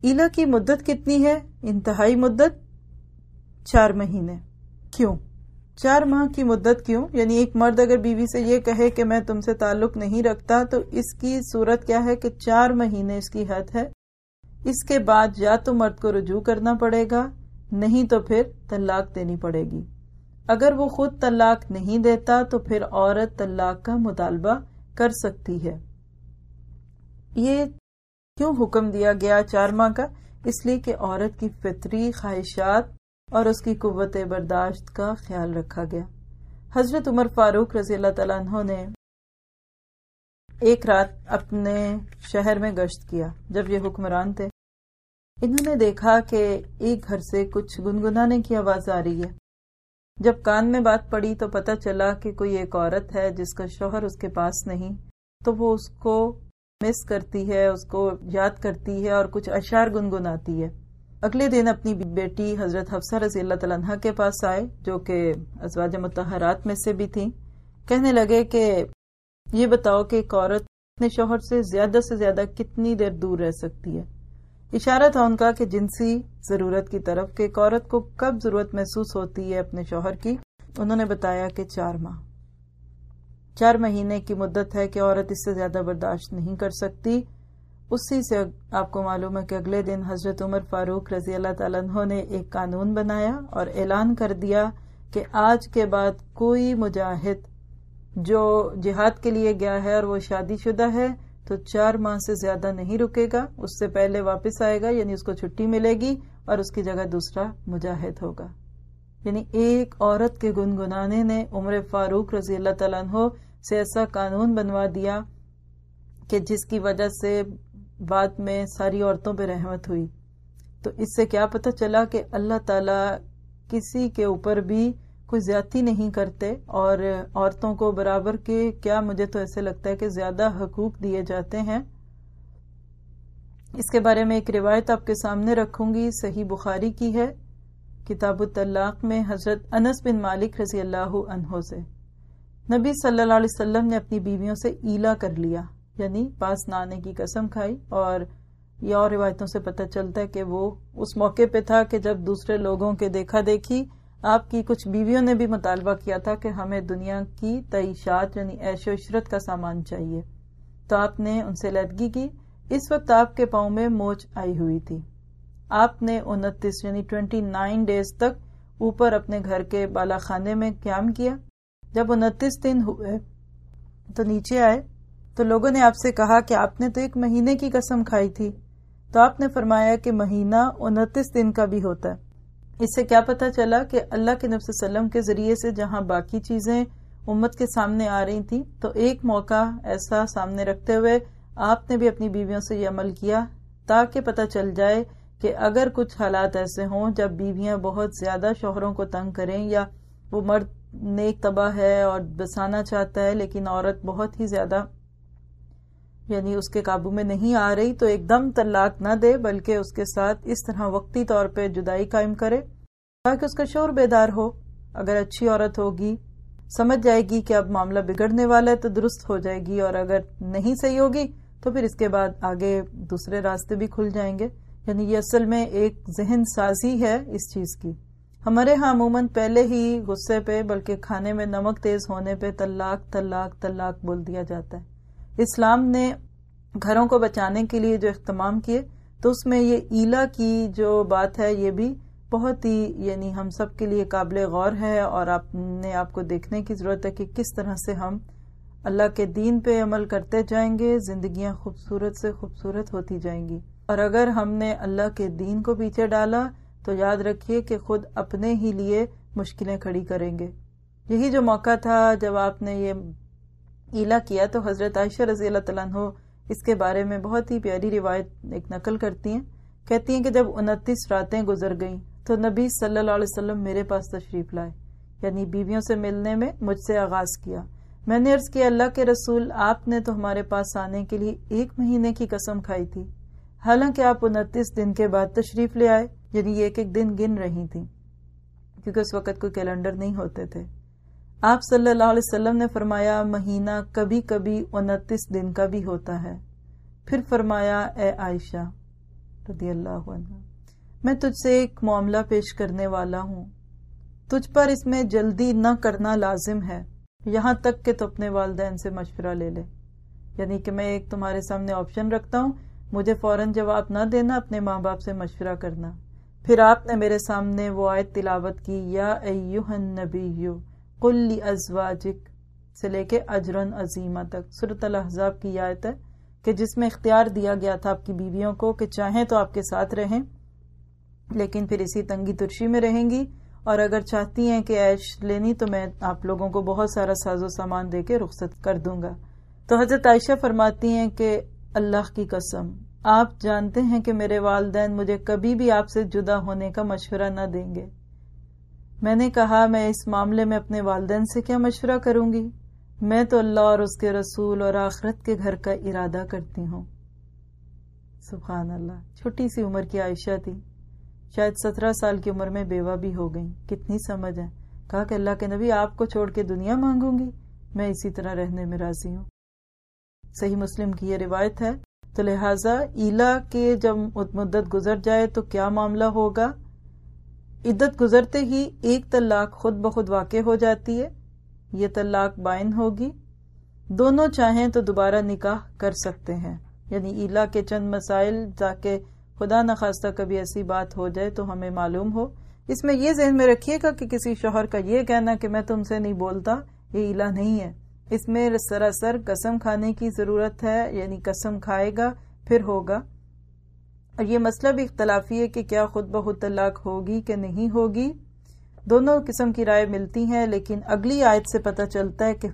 Speaker 1: ایلا کی مدت کتنی ہے؟ انتہائی مدت چار مہینے۔ کیوں؟ چار ماہ کی مدت کیوں؟ یعنی ایک مرد اگر بیوی سے یہ کہے کہ میں تم سے تعلق نہیں رکھتا، تو اس کی صورت کیا ہے کہ چار مہینے اس کی حد ہے؟ اس کے بعد یا تو مرد کو رجوع کرنا پڑے گا، نہیں تو پھر طلاق دینی پڑے گی۔ اگر وہ خود طلاق نہیں دیتا، تو پھر عورت طلاق کا مطالبہ کر سکتی ہے۔ یہ کیوں حکم دیا گیا چار ماہ کا؟ اس لیے کہ عورت کی فطری خواہشات اور اس کی قوت برداشت کا خیال رکھا گیا۔ حضرت عمر فاروق رضی اللہ تعالیٰ عنہ نے ایک رات اپنے شہر میں گشت کیا جب یہ حکمران تھے۔ انہوں نے دیکھا کہ ایک گھر سے کچھ گنگنانے کی آواز آ رہی ہے۔ جب کان میں بات پڑی تو پتہ چلا کہ کوئی ایک عورت ہے جس کا شوہر اس کے پاس نہیں، تو وہ اس کو مس کرتی ہے، اس کو یاد کرتی ہے اور کچھ اشار گنگناتی ہے۔ اگلے دن اپنی بیٹی حضرت حفصہ رضی اللہ تعالیٰ عنہ کے پاس آئے، جو کہ ازواج متحرات میں سے بھی تھیں۔ کہنے لگے کہ یہ بتاؤ کہ ایک عورت اپنے شوہر سے زیادہ سے زیادہ کتنی دیر دور رہ سکتی ہے۔ اشارہ تھا ان کا کہ جنسی ضرورت کی طرف کہ ایک عورت کو کب ضرورت محسوس ہوتی ہے اپنے شوہر کی، انہوں نے بتایا کہ چار ماہ۔ چار مہینے کی مدت ہے کہ عورت اس سے زیادہ برداشت نہیں کر سکتی۔ اسی سے آپ کو معلوم ہے کہ اگلے دن حضرت عمر فاروق رضی اللہ تعالیٰ عنہ نے ایک قانون بنایا اور اعلان کر دیا کہ آج کے بعد کوئی مجاہد جو جہاد کے لیے گیا ہے اور وہ شادی شدہ ہے، تو چار ماہ سے زیادہ نہیں رکے گا۔ اس سے پہلے واپس آئے گا یعنی اس کو چھٹی ملے گی اور اس کی جگہ دوسرا مجاہد ہوگا۔ یعنی ایک عورت کے گنگنانے نے عمر فاروق رضی اللہ تعالیٰ عنہ سے ایسا قانون بنوا دیا کہ جس کی وجہ سے بعد میں ساری عورتوں پہ رحمت ہوئی۔ تو اس سے کیا پتہ چلا کہ اللہ تعالی کسی کے اوپر بھی کوئی زیادتی نہیں کرتے اور عورتوں کو برابر کے کیا مجھے تو ایسے لگتا ہے کہ زیادہ حقوق دیے جاتے ہیں۔ اس کے بارے میں ایک روایت آپ کے سامنے رکھوں گی، صحیح بخاری کی ہے، کتاب الطلاق میں حضرت انس بن مالک رضی اللہ عنہ سے۔ نبی صلی اللہ علیہ وسلم نے اپنی بیویوں سے ایلا کر لیا۔ یعنی پاس نہ آنے کی قسم کھائی اور یہ اور روایتوں سے پتہ چلتا ہے کہ وہ اس موقع پہ تھا کہ جب دوسرے لوگوں کے دیکھا دیکھی، آپ کی کچھ بیویوں نے بھی مطالبہ کیا تھا کہ ہمیں دنیا کی تعیشات یعنی ایش و عشرت کا سامان چاہیے۔ تو آپ نے ان سے لدگی کی۔ اس وقت آپ کے پاؤں میں موچ آئی ہوئی تھی۔ آپ نے انتیس یعنی ٹوینٹی نائن ڈیز تک اوپر اپنے گھر کے بالا خانے میں قیام کیا۔ جب انتیس دن ہوئے تو نیچے آئے۔ تو لوگوں نے آپ سے کہا کہ آپ نے تو ایک مہینے کی قسم کھائی تھی۔ تو آپ نے فرمایا کہ مہینہ انتیس دن کا بھی ہوتا ہے۔ اس سے کیا پتا چلا کہ اللہ کے نفس وسلم کے ذریعے سے جہاں باقی چیزیں امت کے سامنے آ رہی تھیں، تو ایک موقع ایسا سامنے رکھتے ہوئے آپ نے بھی اپنی بیویوں سے یہ عمل کیا تاکہ پتہ چل جائے کہ اگر کچھ حالات ایسے ہوں جب بیویاں بہت زیادہ شوہروں کو تنگ کریں یا وہ مرد نیک تباہ ہے اور بسانا چاہتا ہے لیکن عورت بہت ہی زیادہ یعنی اس کے قابو میں نہیں آ رہی تو ایک دم طلاق نہ دے، بلکہ اس کے ساتھ اس طرح وقتی طور پہ جدائی قائم کرے تاکہ اس کا شور بیدار ہو۔ اگر اچھی عورت ہوگی، سمجھ جائے گی کہ اب معاملہ بگڑنے والا ہے تو درست ہو جائے گی، اور اگر نہیں صحیح ہوگی تو پھر اس کے بعد آگے دوسرے راستے بھی کھل جائیں گے۔ یعنی یہ اصل میں ایک ذہن سازی ہے اس چیز کی۔ ہمارے ہاں عموماً پہلے ہی غصے پہ، بلکہ کھانے میں نمک تیز ہونے پہ طلاق طلاق طلاق بول دیا جاتا ہے۔ اسلام نے گھروں کو بچانے کے لیے جو اہتمام کیے، تو اس میں یہ ایلا کی جو بات ہے، یہ بھی بہت ہی یعنی ہم سب کے لیے قابل غور ہے اور آپ نے آپ کو دیکھنے کی ضرورت ہے کہ کس طرح سے ہم اللہ کے دین پہ عمل کرتے جائیں گے، زندگیاں خوبصورت سے خوبصورت ہوتی جائیں گی۔ اور اگر ہم نے اللہ کے دین کو پیچھے ڈالا، تو یاد رکھیے کہ خود اپنے ہی لیے مشکلیں کھڑی کریں گے۔ یہی جو موقع تھا جب آپ نے یہ ایلا کیا تو حضرت عائشہ رضی اللہ تعالیٰ عنہ اس کے بارے میں بہت ہی پیاری روایت ایک نقل کرتی ہیں۔ کہتی ہیں کہ جب انتیس راتیں گزر گئیں تو نبی صلی اللہ علیہ وسلم میرے پاس تشریف لائے یعنی بیویوں سے ملنے میں مجھ سے آغاز کیا۔ میں نے عرض کیا، اللہ کے رسول، آپ نے تو ہمارے پاس آنے کے لیے ایک مہینے کی قسم کھائی تھی۔ حالانکہ آپ انتیس دن کے بعد تشریف لے آئے یعنی ایک ایک دن گن رہی تھی کیونکہ اس وقت کوئی کیلنڈر نہیں ہوتے تھے۔ آپ صلی اللہ علیہ وسلم نے فرمایا، مہینہ کبھی کبھی انتیس دن کا بھی ہوتا ہے۔ پھر فرمایا، اے عائشہ رضی اللہ عنہ، میں تجھ سے ایک معاملہ پیش کرنے والا ہوں۔ تجھ پر اس میں جلدی نہ کرنا لازم ہے۔ یہاں تک کہ تو اپنے والدین سے مشورہ لے لے۔ یعنی کہ میں ایک تمہارے سامنے آپشن رکھتا ہوں۔ مجھے فوراً جواب نہ دینا، اپنے ماں باپ سے مشورہ کرنا۔ پھر آپ نے میرے سامنے وہ آیت تلاوت کی، یا ایوہن نبیو کل ازواجک، سے لے کے اجرن عظیمہ تک۔ صورت الحضاب کی آیت ہے کہ جس میں اختیار دیا گیا تھا آپ کی بیویوں کو کہ چاہیں تو آپ کے ساتھ رہیں، لیکن پھر اسی تنگی ترشی میں رہیں گی۔ اور اگر چاہتی ہیں کہ ایش لینی تو میں آپ لوگوں کو بہت سارا ساز و سامان دے کے رخصت کر دوں گا۔ تو حضرت عائشہ فرماتی ہیں کہ اللہ کی قسم، آپ جانتے ہیں کہ میرے والدین مجھے کبھی بھی آپ سے جدا ہونے کا مشورہ نہ دیں گے۔ میں نے کہا، میں اس معاملے میں اپنے والدین سے کیا مشورہ کروں گی؟ میں تو اللہ اور اس کے رسول اور آخرت کے گھر کا ارادہ کرتی ہوں۔ سبحان اللہ، چھوٹی سی عمر کی عائشہ تھی۔ شاید سترہ سال کی عمر میں بیوہ بھی ہو گئی کتنی سمجھ ہے۔ کہا کہ اللہ کے نبی، آپ کو چھوڑ کے دنیا مانگوں گی؟ میں اسی طرح رہنے میں راضی ہوں۔ صحیح مسلم کی یہ روایت ہے۔ تو لہٰذا ایلا کے جب مدت گزر جائے تو کیا معاملہ ہوگا؟ عدت گزرتے ہی ایک طلاق خود بخود واقع ہو جاتی ہے، یہ طلاق بائن ہوگی۔ دونوں چاہیں تو دوبارہ نکاح کر سکتے ہیں۔ یعنی ایلا کے چند مسائل تاکہ خدا نخواستہ کبھی ایسی بات ہو جائے تو ہمیں معلوم ہو۔ اس میں یہ ذہن میں رکھیے گا کہ کسی شوہر کا یہ کہنا کہ میں تم سے نہیں بولتا، یہ ایلا نہیں ہے۔ اس میں سراسر قسم کھانے کی ضرورت ہے یعنی قسم کھائے گا، پھر ہوگا۔ اور یہ مسئلہ بھی اختلافی ہے کہ کیا خود بخود طلاق ہوگی کہ نہیں ہوگی۔ دونوں قسم کی رائے ملتی ہیں، لیکن اگلی آیت سے پتہ چلتا ہے کہ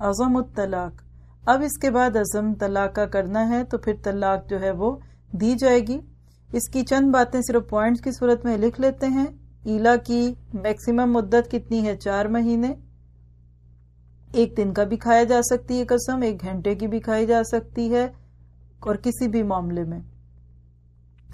Speaker 1: عظم الطلاق۔ اب اس کے بعد عزم طلاق کا کرنا ہے تو پھر طلاق جو ہے وہ دی جائے گی۔ اس کی چند باتیں صرف پوائنٹس کی صورت میں لکھ لیتے ہیں۔ ایلا کی میکسیمم مدت کتنی ہے؟ چار مہینے۔ ایک دن کا بھی کھایا جا سکتی ہے قسم، ایک گھنٹے کی بھی کھائی جا سکتی ہے اور کسی بھی معاملے میں۔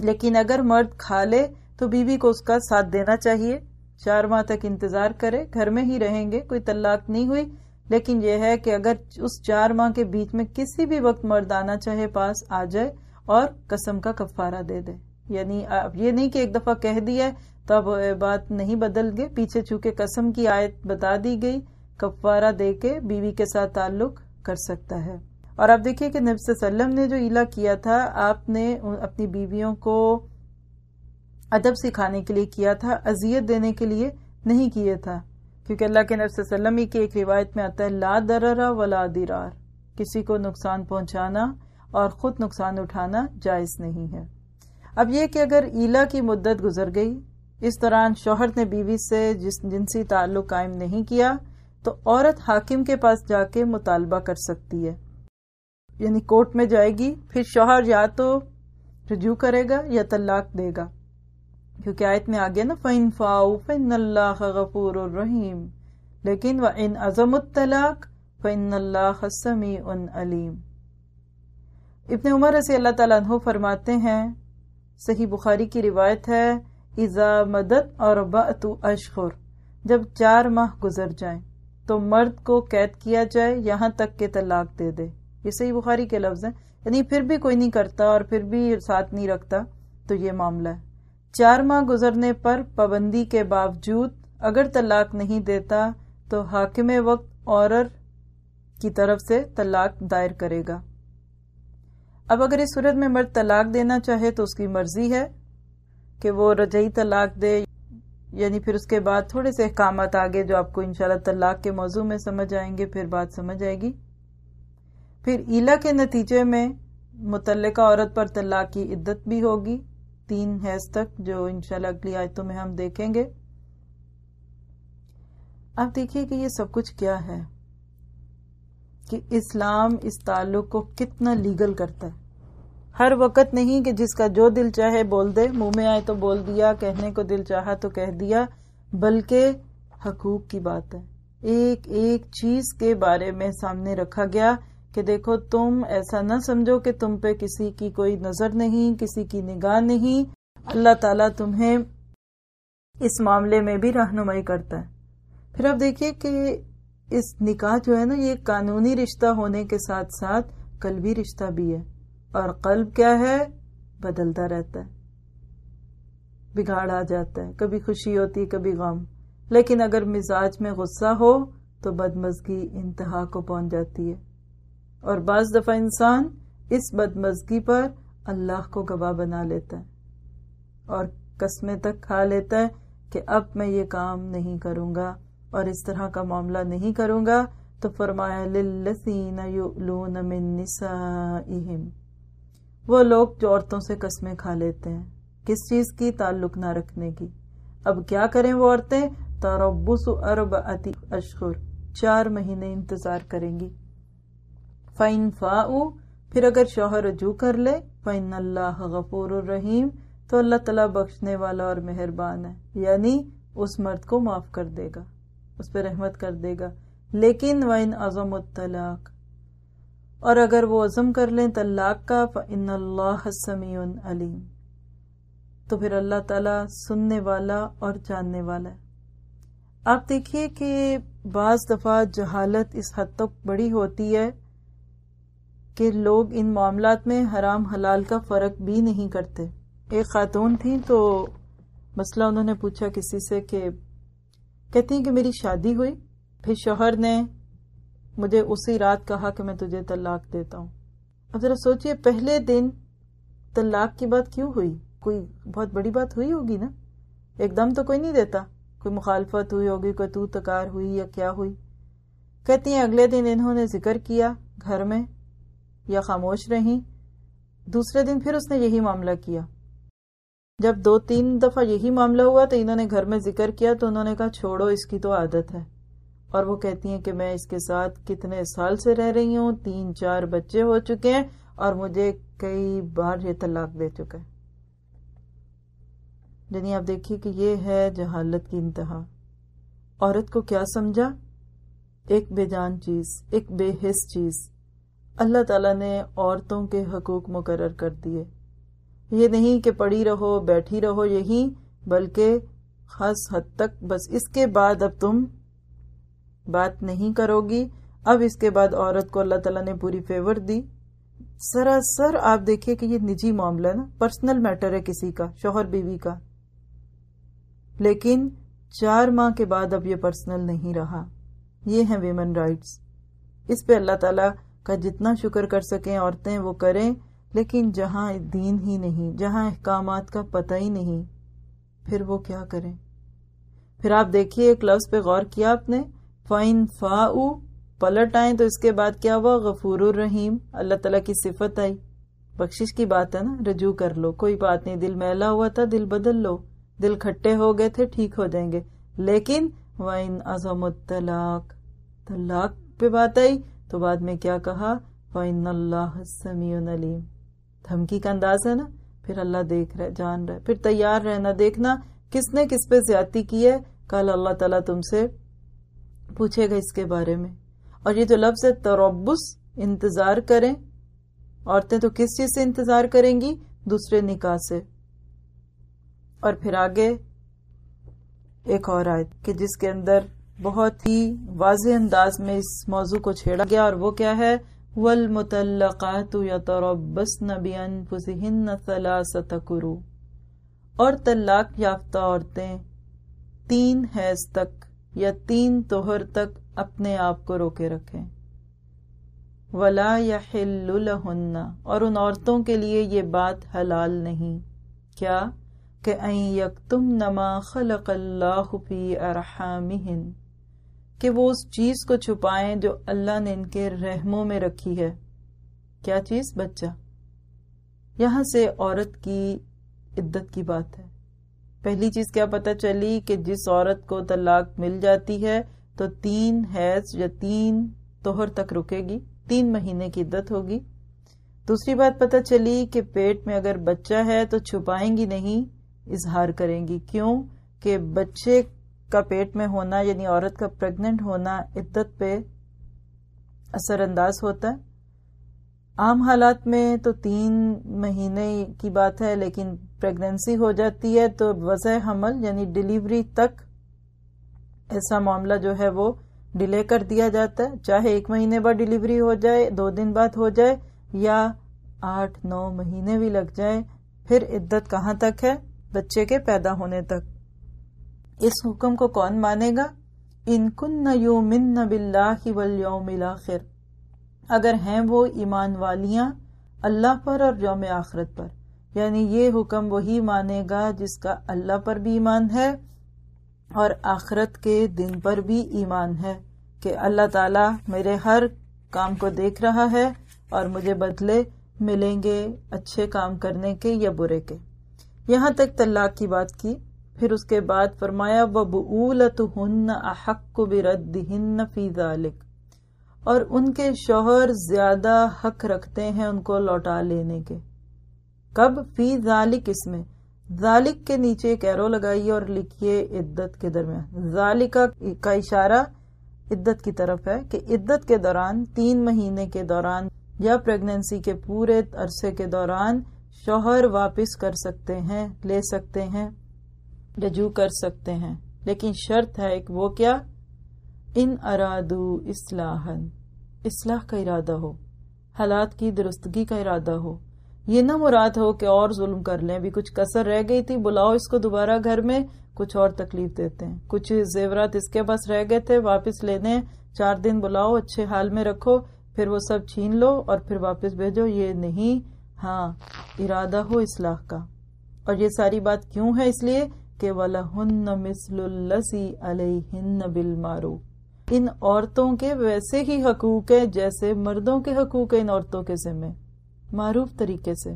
Speaker 1: لیکن اگر مرد کھا لے تو بیوی کو اس کا ساتھ دینا چاہیے۔ چار ماہ تک انتظار کرے، گھر میں ہی رہیں گے، کوئی طلاق نہیں ہوئی۔ لیکن یہ ہے کہ اگر اس چار ماہ کے بیچ میں کسی بھی وقت مرد آنا چاہے، پاس آ جائے اور قسم کا کفارہ دے دے۔ یعنی یہ نہیں کہ ایک دفعہ کہہ دیا تو اب بات نہیں بدل گئے پیچھے چونکہ قسم کی آیت بتا دی گئی، کفارہ دے کے بیوی کے ساتھ تعلق کر سکتا ہے۔ اور آپ دیکھیے کہ نبی وسلم نے جو علا کیا تھا، آپ نے اپنی بیویوں کو ادب سکھانے کے لیے کیا تھا، اذیت دینے کے لیے نہیں کیے تھا۔ کیونکہ اللہ کے نبی وسلم ہی کی ایک روایت میں آتا ہے، لا دررا ولا درار کسی کو نقصان پہنچانا اور خود نقصان اٹھانا جائز نہیں ہے۔ اب یہ کہ اگر ایلا کی مدت گزر گئی، اس دوران شوہر نے بیوی سے جس جنسی تعلق قائم نہیں کیا، تو عورت حاکم کے پاس جا کے مطالبہ کر سکتی ہے۔ یعنی کورٹ میں جائے گی، پھر شوہر یا تو رجوع کرے گا یا طلاق دے گا۔ کیونکہ آیت میں آگے نا فن فاؤ فن اللہ غفور الرحیم لیکن وہ ان عظم الطلاق فن اللہ سمی ان علیم ابن عمر رضی اللہ تعالیٰ عنہ فرماتے ہیں، صحیح بخاری کی روایت ہے ایزا مدد اور بأتو اشخر جب چار ماہ گزر جائیں، تو مرد کو قید کیا جائے، یہاں تک کہ طلاق دے دے۔ یہ صحیح بخاری کے لفظ ہیں۔ یعنی پھر بھی کوئی نہیں کرتا اور پھر بھی ساتھ نہیں رکھتا، تو یہ معاملہ ہے۔ چار ماہ گزرنے پر پابندی کے باوجود اگر طلاق نہیں دیتا تو حاکم وقت اور کی طرف سے طلاق دائر کرے گا۔ اب اگر اس صورت میں مرد طلاق دینا چاہے تو اس کی مرضی ہے کہ وہ رجعی طلاق دے یعنی پھر اس کے بعد تھوڑے سے احکامات آگے جو آپ کو انشاءاللہ طلاق کے موضوع میں سمجھ آئیں گے، پھر بات سمجھ آئے گی۔ پھر ایلا کے نتیجے میں متعلقہ عورت پر طلاق کی عدت بھی ہوگی۔ تین حیض تک، جو انشاءاللہ اگلی آیتوں میں ہم دیکھیں گے۔ آپ دیکھیے کہ یہ سب کچھ کیا ہے کہ اسلام اس تعلق کو کتنا لیگل کرتا ہے۔ ہر وقت نہیں کہ جس کا جو دل چاہے بول دے، منہ میں آئے تو بول دیا، کہنے کو دل چاہا تو کہہ دیا، بلکہ حقوق کی بات ہے۔ ایک ایک چیز کے بارے میں سامنے رکھا گیا۔ کہ دیکھو تم ایسا نہ سمجھو کہ تم پہ کسی کی کوئی نظر نہیں، کسی کی نگاہ نہیں۔ اللہ تعالیٰ تمہیں اس معاملے میں بھی رہنمائی کرتا ہے۔ پھر اب دیکھیے کہ اس نکاح جو ہے نا، یہ قانونی رشتہ ہونے کے ساتھ ساتھ قلبی رشتہ بھی ہے۔ اور قلب کیا ہے؟ بدلتا رہتا ہے۔ بگاڑ آ جاتا ہے۔ کبھی خوشی ہوتی، کبھی غم۔ لیکن اگر مزاج میں غصہ ہو، تو بدمزگی انتہا کو پہنچ جاتی ہے۔ اور بعض دفعہ انسان اس بدمزگی پر اللہ کو گواہ بنا لیتا ہے اور قسمیں تک کھا لیتا ہے کہ اب میں یہ کام نہیں کروں گا اور اس طرح کا معاملہ نہیں کروں گا تو فرمایا من نسائہم۔ وہ لوگ جو عورتوں سے قسمیں کھا لیتے ہیں، کس چیز کی تعلق نہ رکھنے کی؟ اب کیا کریں وہ عورتیں؟ تربص ارب اشخر چار مہینے انتظار کریں گی۔ فَإِن فَاؤُ پھر اگر شوہر رجوع کر لے، فَإِنَّ اللَّهَ غَفُورُ الرَّحِيمُ، تو اللہ تعالیٰ بخشنے والا اور مہربان ہے یعنی اس مرد کو معاف کر دے گا، اس پہ رحمت کر دے گا۔ لیکن وَإِنْ عَظَمُ الطَّلَاقِ، اور اگر وہ عزم کر لیں طلاق کا، فَإِنَّ اللَّهَ سَمِيٌ عَلِيمٌ تو پھر اللہ تعالیٰ سننے والا اور جاننے والا ہے۔ آپ دیکھیے کہ بعض دفعہ جہالت اس حد تک بڑی ہوتی ہے کہ لوگ ان معاملات میں حرام حلال کا فرق بھی نہیں کرتے۔ ایک خاتون تھی تو مسئلہ انہوں نے پوچھا کسی سے کہ کہتی ہیں کہ میری شادی ہوئی، پھر شوہر نے مجھے اسی رات کہا کہ میں تجھے طلاق دیتا ہوں۔ اب ذرا سوچئے، پہلے دن طلاق کی بات کیوں ہوئی؟ کوئی بہت بڑی بات ہوئی ہوگی نا؟ ایک دم تو کوئی نہیں دیتا۔ کوئی مخالفت ہوئی ہوگی، کوئی تو تکار ہوئی یا کیا ہوئی؟ کہتی ہیں، اگلے دن انہوں نے ذکر کیا گھر میں۔ یا خاموش رہیں۔ دوسرے دن پھر اس نے یہی معاملہ کیا۔ جب دو تین دفعہ یہی معاملہ ہوا تو انہوں نے گھر میں ذکر کیا تو انہوں نے کہا، چھوڑو، اس کی تو عادت ہے۔ اور وہ کہتی ہیں کہ میں اس کے ساتھ کتنے سال سے رہ رہی ہوں، تین چار بچے ہو چکے ہیں اور مجھے کئی بار یہ طلاق دے چکا ہے یعنی آپ دیکھیے کہ یہ ہے جہالت کی انتہا۔ عورت کو کیا سمجھا؟ ایک بے جان چیز، ایک بے حس چیز۔ اللہ تعالیٰ نے عورتوں کے حقوق مقرر کر دیے۔ یہ نہیں کہ پڑھی رہو، بیٹھی رہو، یہی بلکہ خاص حد تک بس اس کے بعد اب تم بات نہیں کرو گی۔ اب اس کے بعد عورت کو اللہ تعالیٰ نے پوری فیور دی۔ سراسر آپ دیکھیے کہ یہ نجی معاملہ نا۔ پرسنل میٹر ہے کسی کا، شوہر بیوی کا۔ لیکن چار ماہ کے بعد اب یہ پرسنل نہیں رہا۔ یہ ہیں ویمن رائٹس اس پہ اللہ تعالیٰ کا جتنا شکر کر سکیں، عورتیں وہ کریں، لیکن جہاں دین ہی نہیں، جہاں احکامات کا پتہ ہی نہیں، پھر وہ کیا کریں؟ پھر آپ دیکھیے، ایک لفظ پہ غور کیا آپ نے فائن فا پلٹ آئیں تو اس کے بعد کیا ہوا؟ غفور الرحیم، اللہ تعالیٰ کی صفت آئی۔ بخشش کی بات ہے نا، رجوع کر لو، کوئی بات نہیں، دل میلا ہوا تھا، دل بدل لو۔ دل کھٹے ہو گئے تھے، ٹھیک ہو جائیں گے۔ لیکن وائن اعظم الطلاق، طلاق پہ بات آئی۔ تو بعد میں کیا کہا؟ وائن اللہ سمیع علیم دھمکی کا انداز ہے نا؟ پھر اللہ دیکھ رہے، جان رہے۔ پھر تیار رہنا، دیکھنا کس نے کس پہ زیادتی کی ہے؟ کل اللہ تعالیٰ تم سے، پوچھے گا اس کے بارے میں۔ اور یہ جو لفظ ہے، تربس، انتظار کریں۔ عورتیں تو کس چیز سے انتظار کریں گی؟ دوسرے نکاح سے۔ اور پھر آگے ایک اور آیت کہ جس کے اندر بہت ہی واضح انداز میں اس موضوع کو چھیڑا گیا اور وہ کیا ہے؟ والمطلقات يتربصن بأنفسهن ثلاثة قروء۔ اور طلاق یافتہ عورتیں تین حیض تک یا تین توہر تک اپنے آپ کو روکے رکھیں۔ ولا يحل لهن۔ اور ان عورتوں کے لیے یہ بات حلال نہیں۔ کیا؟ کہ این یکتم نما خلق اللہ فی ارحامہن کہ وہ اس چیز کو چھپائیں جو اللہ نے ان کے رحموں میں رکھی ہے۔ کیا چیز؟ بچہ۔ یہاں سے عورت کی عدت کی بات ہے۔ پہلی چیز کیا پتہ چلی کہ جس عورت کو طلاق مل جاتی ہے تو تین حیض یا تین توہر تک رکے گی، تین مہینے کی عدت ہوگی۔ دوسری بات پتہ چلی کہ پیٹ میں اگر بچہ ہے تو چھپائیں گی نہیں، اظہار کریں گی۔ کیوں؟ کہ بچے کا پیٹ میں ہونا یعنی عورت کا پریگنٹ ہونا عدت پہ اثر انداز ہوتا ہے۔ عام حالات میں تو تین مہینے کی بات ہے، لیکن پریگنینسی ہو جاتی ہے تو وضع حمل یعنی ڈلیوری تک ایسا معاملہ جو ہے وہ ڈیلے کر دیا جاتا ہے۔ چاہے ایک مہینے بعد ڈلیوری ہو جائے، دو دن بعد ہو جائے، یا آٹھ، نو مہینے بھی لگ جائے، پھر عدت کہاں تک ہے؟ بچے کے پیدا ہونے تک۔ اس حکم کو کون مانے گا؟ ان کن یو من بلّہ ولیوم آخر اگر ہیں وہ ایمان والیاں اللہ پر اور یوم آخرت پر۔ یعنی یہ حکم وہی مانے گا جس کا اللہ پر بھی ایمان ہے اور آخرت کے دن پر بھی ایمان ہے کہ اللہ تعالی میرے ہر کام کو دیکھ رہا ہے اور مجھے بدلے ملیں گے اچھے کام کرنے کے یا برے کے۔ یہاں تک طلاق کی بات کی۔ پھر اس کے بعد فرمایا وہ بولت ہن احق کو برد ہن فی ذالک اور ان کے شوہر زیادہ حق رکھتے ہیں ان کو لوٹا لینے کے۔ کب؟ فی ذالک اس میں۔ ذالک کے نیچے ایک ایرو لگائیے اور لکھیے عدت کے درمیان۔ ذالکا کا اشارہ عدت کی طرف ہے کہ عدت کے دوران، تین مہینے کے دوران یا پریگنینسی کے پورے عرصے کے دوران شوہر واپس کر سکتے ہیں، لے سکتے ہیں۔ رجوع کر سکتے ہیں۔ لیکن شرط ہے ایک وہ کیا؟ ان ارادو اصلاح اصلاح کا ارادہ ہو۔ حالات کی درستگی کا ارادہ ہو۔ یہ نہ مراد ہو کہ اور ظلم کر لیں۔ بھی کچھ کسر رہ گئی تھی۔ بلاؤ اس کو دوبارہ گھر میں کچھ اور تکلیف دیتے ہیں۔ کچھ زیورات اس کے پاس رہ گئے تھے۔ واپس لینے چار دن بلاؤ، اچھے حال میں رکھو۔ پھر وہ سب چھین لو اور پھر واپس بھیجو۔ یہ نہیں۔ ہاں ارادہ ہو اصلاح کا۔ اور یہ ساری بات کیوں ہے اس لیے؟ کہ مسل السی علیہ بل مارو ان عورتوں کے ویسے ہی حقوق ہیں جیسے مردوں کے حقوق ان عورتوں کے ذمے۔ معروف طریقے سے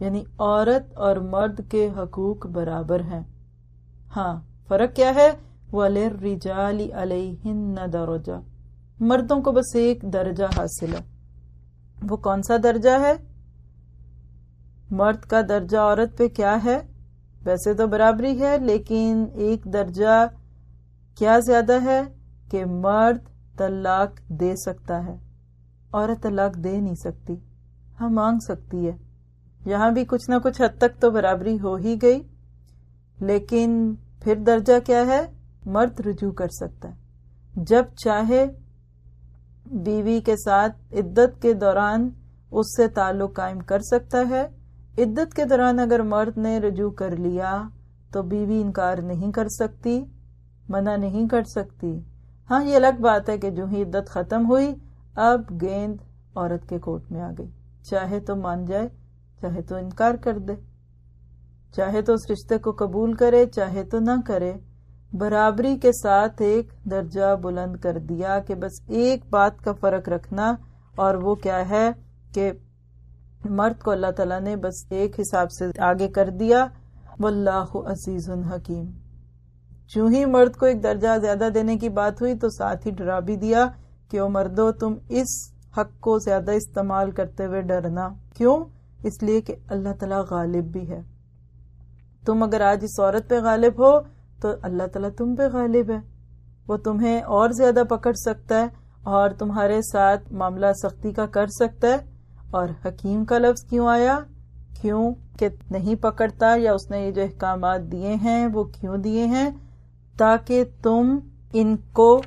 Speaker 1: یعنی عورت اور مرد کے حقوق برابر ہیں۔ ہاں فرق کیا ہے؟ رجالی علیہ درجہ۔ مردوں کو بس ایک درجہ حاصل ہے۔ وہ کون سا درجہ ہے؟ مرد کا درجہ عورت پہ کیا ہے؟ ویسے تو برابری ہے، لیکن ایک درجہ کیا زیادہ ہے کہ مرد طلاق دے سکتا ہے عورت طلاق دے نہیں سکتی۔ ہاں مانگ سکتی ہے۔ یہاں بھی کچھ نہ کچھ حد تک تو برابری ہو ہی گئی۔ لیکن پھر درجہ کیا ہے؟ مرد رجوع کر سکتا ہے۔ جب چاہے بیوی کے ساتھ عدت کے دوران اس سے تعلق قائم کر سکتا ہے عدت کے دوران اگر مرد نے رجوع کر لیا تو بیوی انکار نہیں کر سکتی، منع نہیں کر سکتی۔ ہاں یہ الگ بات ہے کہ جو ہی عدت ختم ہوئی، اب گیند عورت کے کوٹ میں آ گئی۔ چاہے تو مان جائے، چاہے تو انکار کر دے۔ چاہے تو اس رشتے کو قبول کرے، چاہے تو نہ کرے۔ برابری کے ساتھ ایک درجہ بلند کر دیا کہ بس ایک بات کا فرق رکھنا اور وہ کیا ہے کہ مرد کو اللہ تعالیٰ نے بس ایک حساب سے آگے کر دیا۔ واللہ عزیز الحکیم جو ہی مرد کو ایک درجہ زیادہ دینے کی بات ہوئی تو ساتھ ہی ڈرا بھی دیا کہ او مردو، تم اس حق کو زیادہ استعمال کرتے ہوئے ڈرنا۔ کیوں؟ اس لیے کہ اللہ تعالیٰ غالب بھی ہے۔ تم اگر آج اس عورت پہ غالب ہو تو اللہ تعالیٰ تم پہ غالب ہے۔ وہ تمہیں اور زیادہ پکڑ سکتا ہے اور تمہارے ساتھ معاملہ سختی کا کر سکتا ہے۔ اور حکیم کا لفظ کیوں آیا؟ کیوں کہ نہیں پکڑتا یا اس نے یہ جو احکامات دیے ہیں وہ کیوں دیے ہیں؟ تاکہ تم ان کو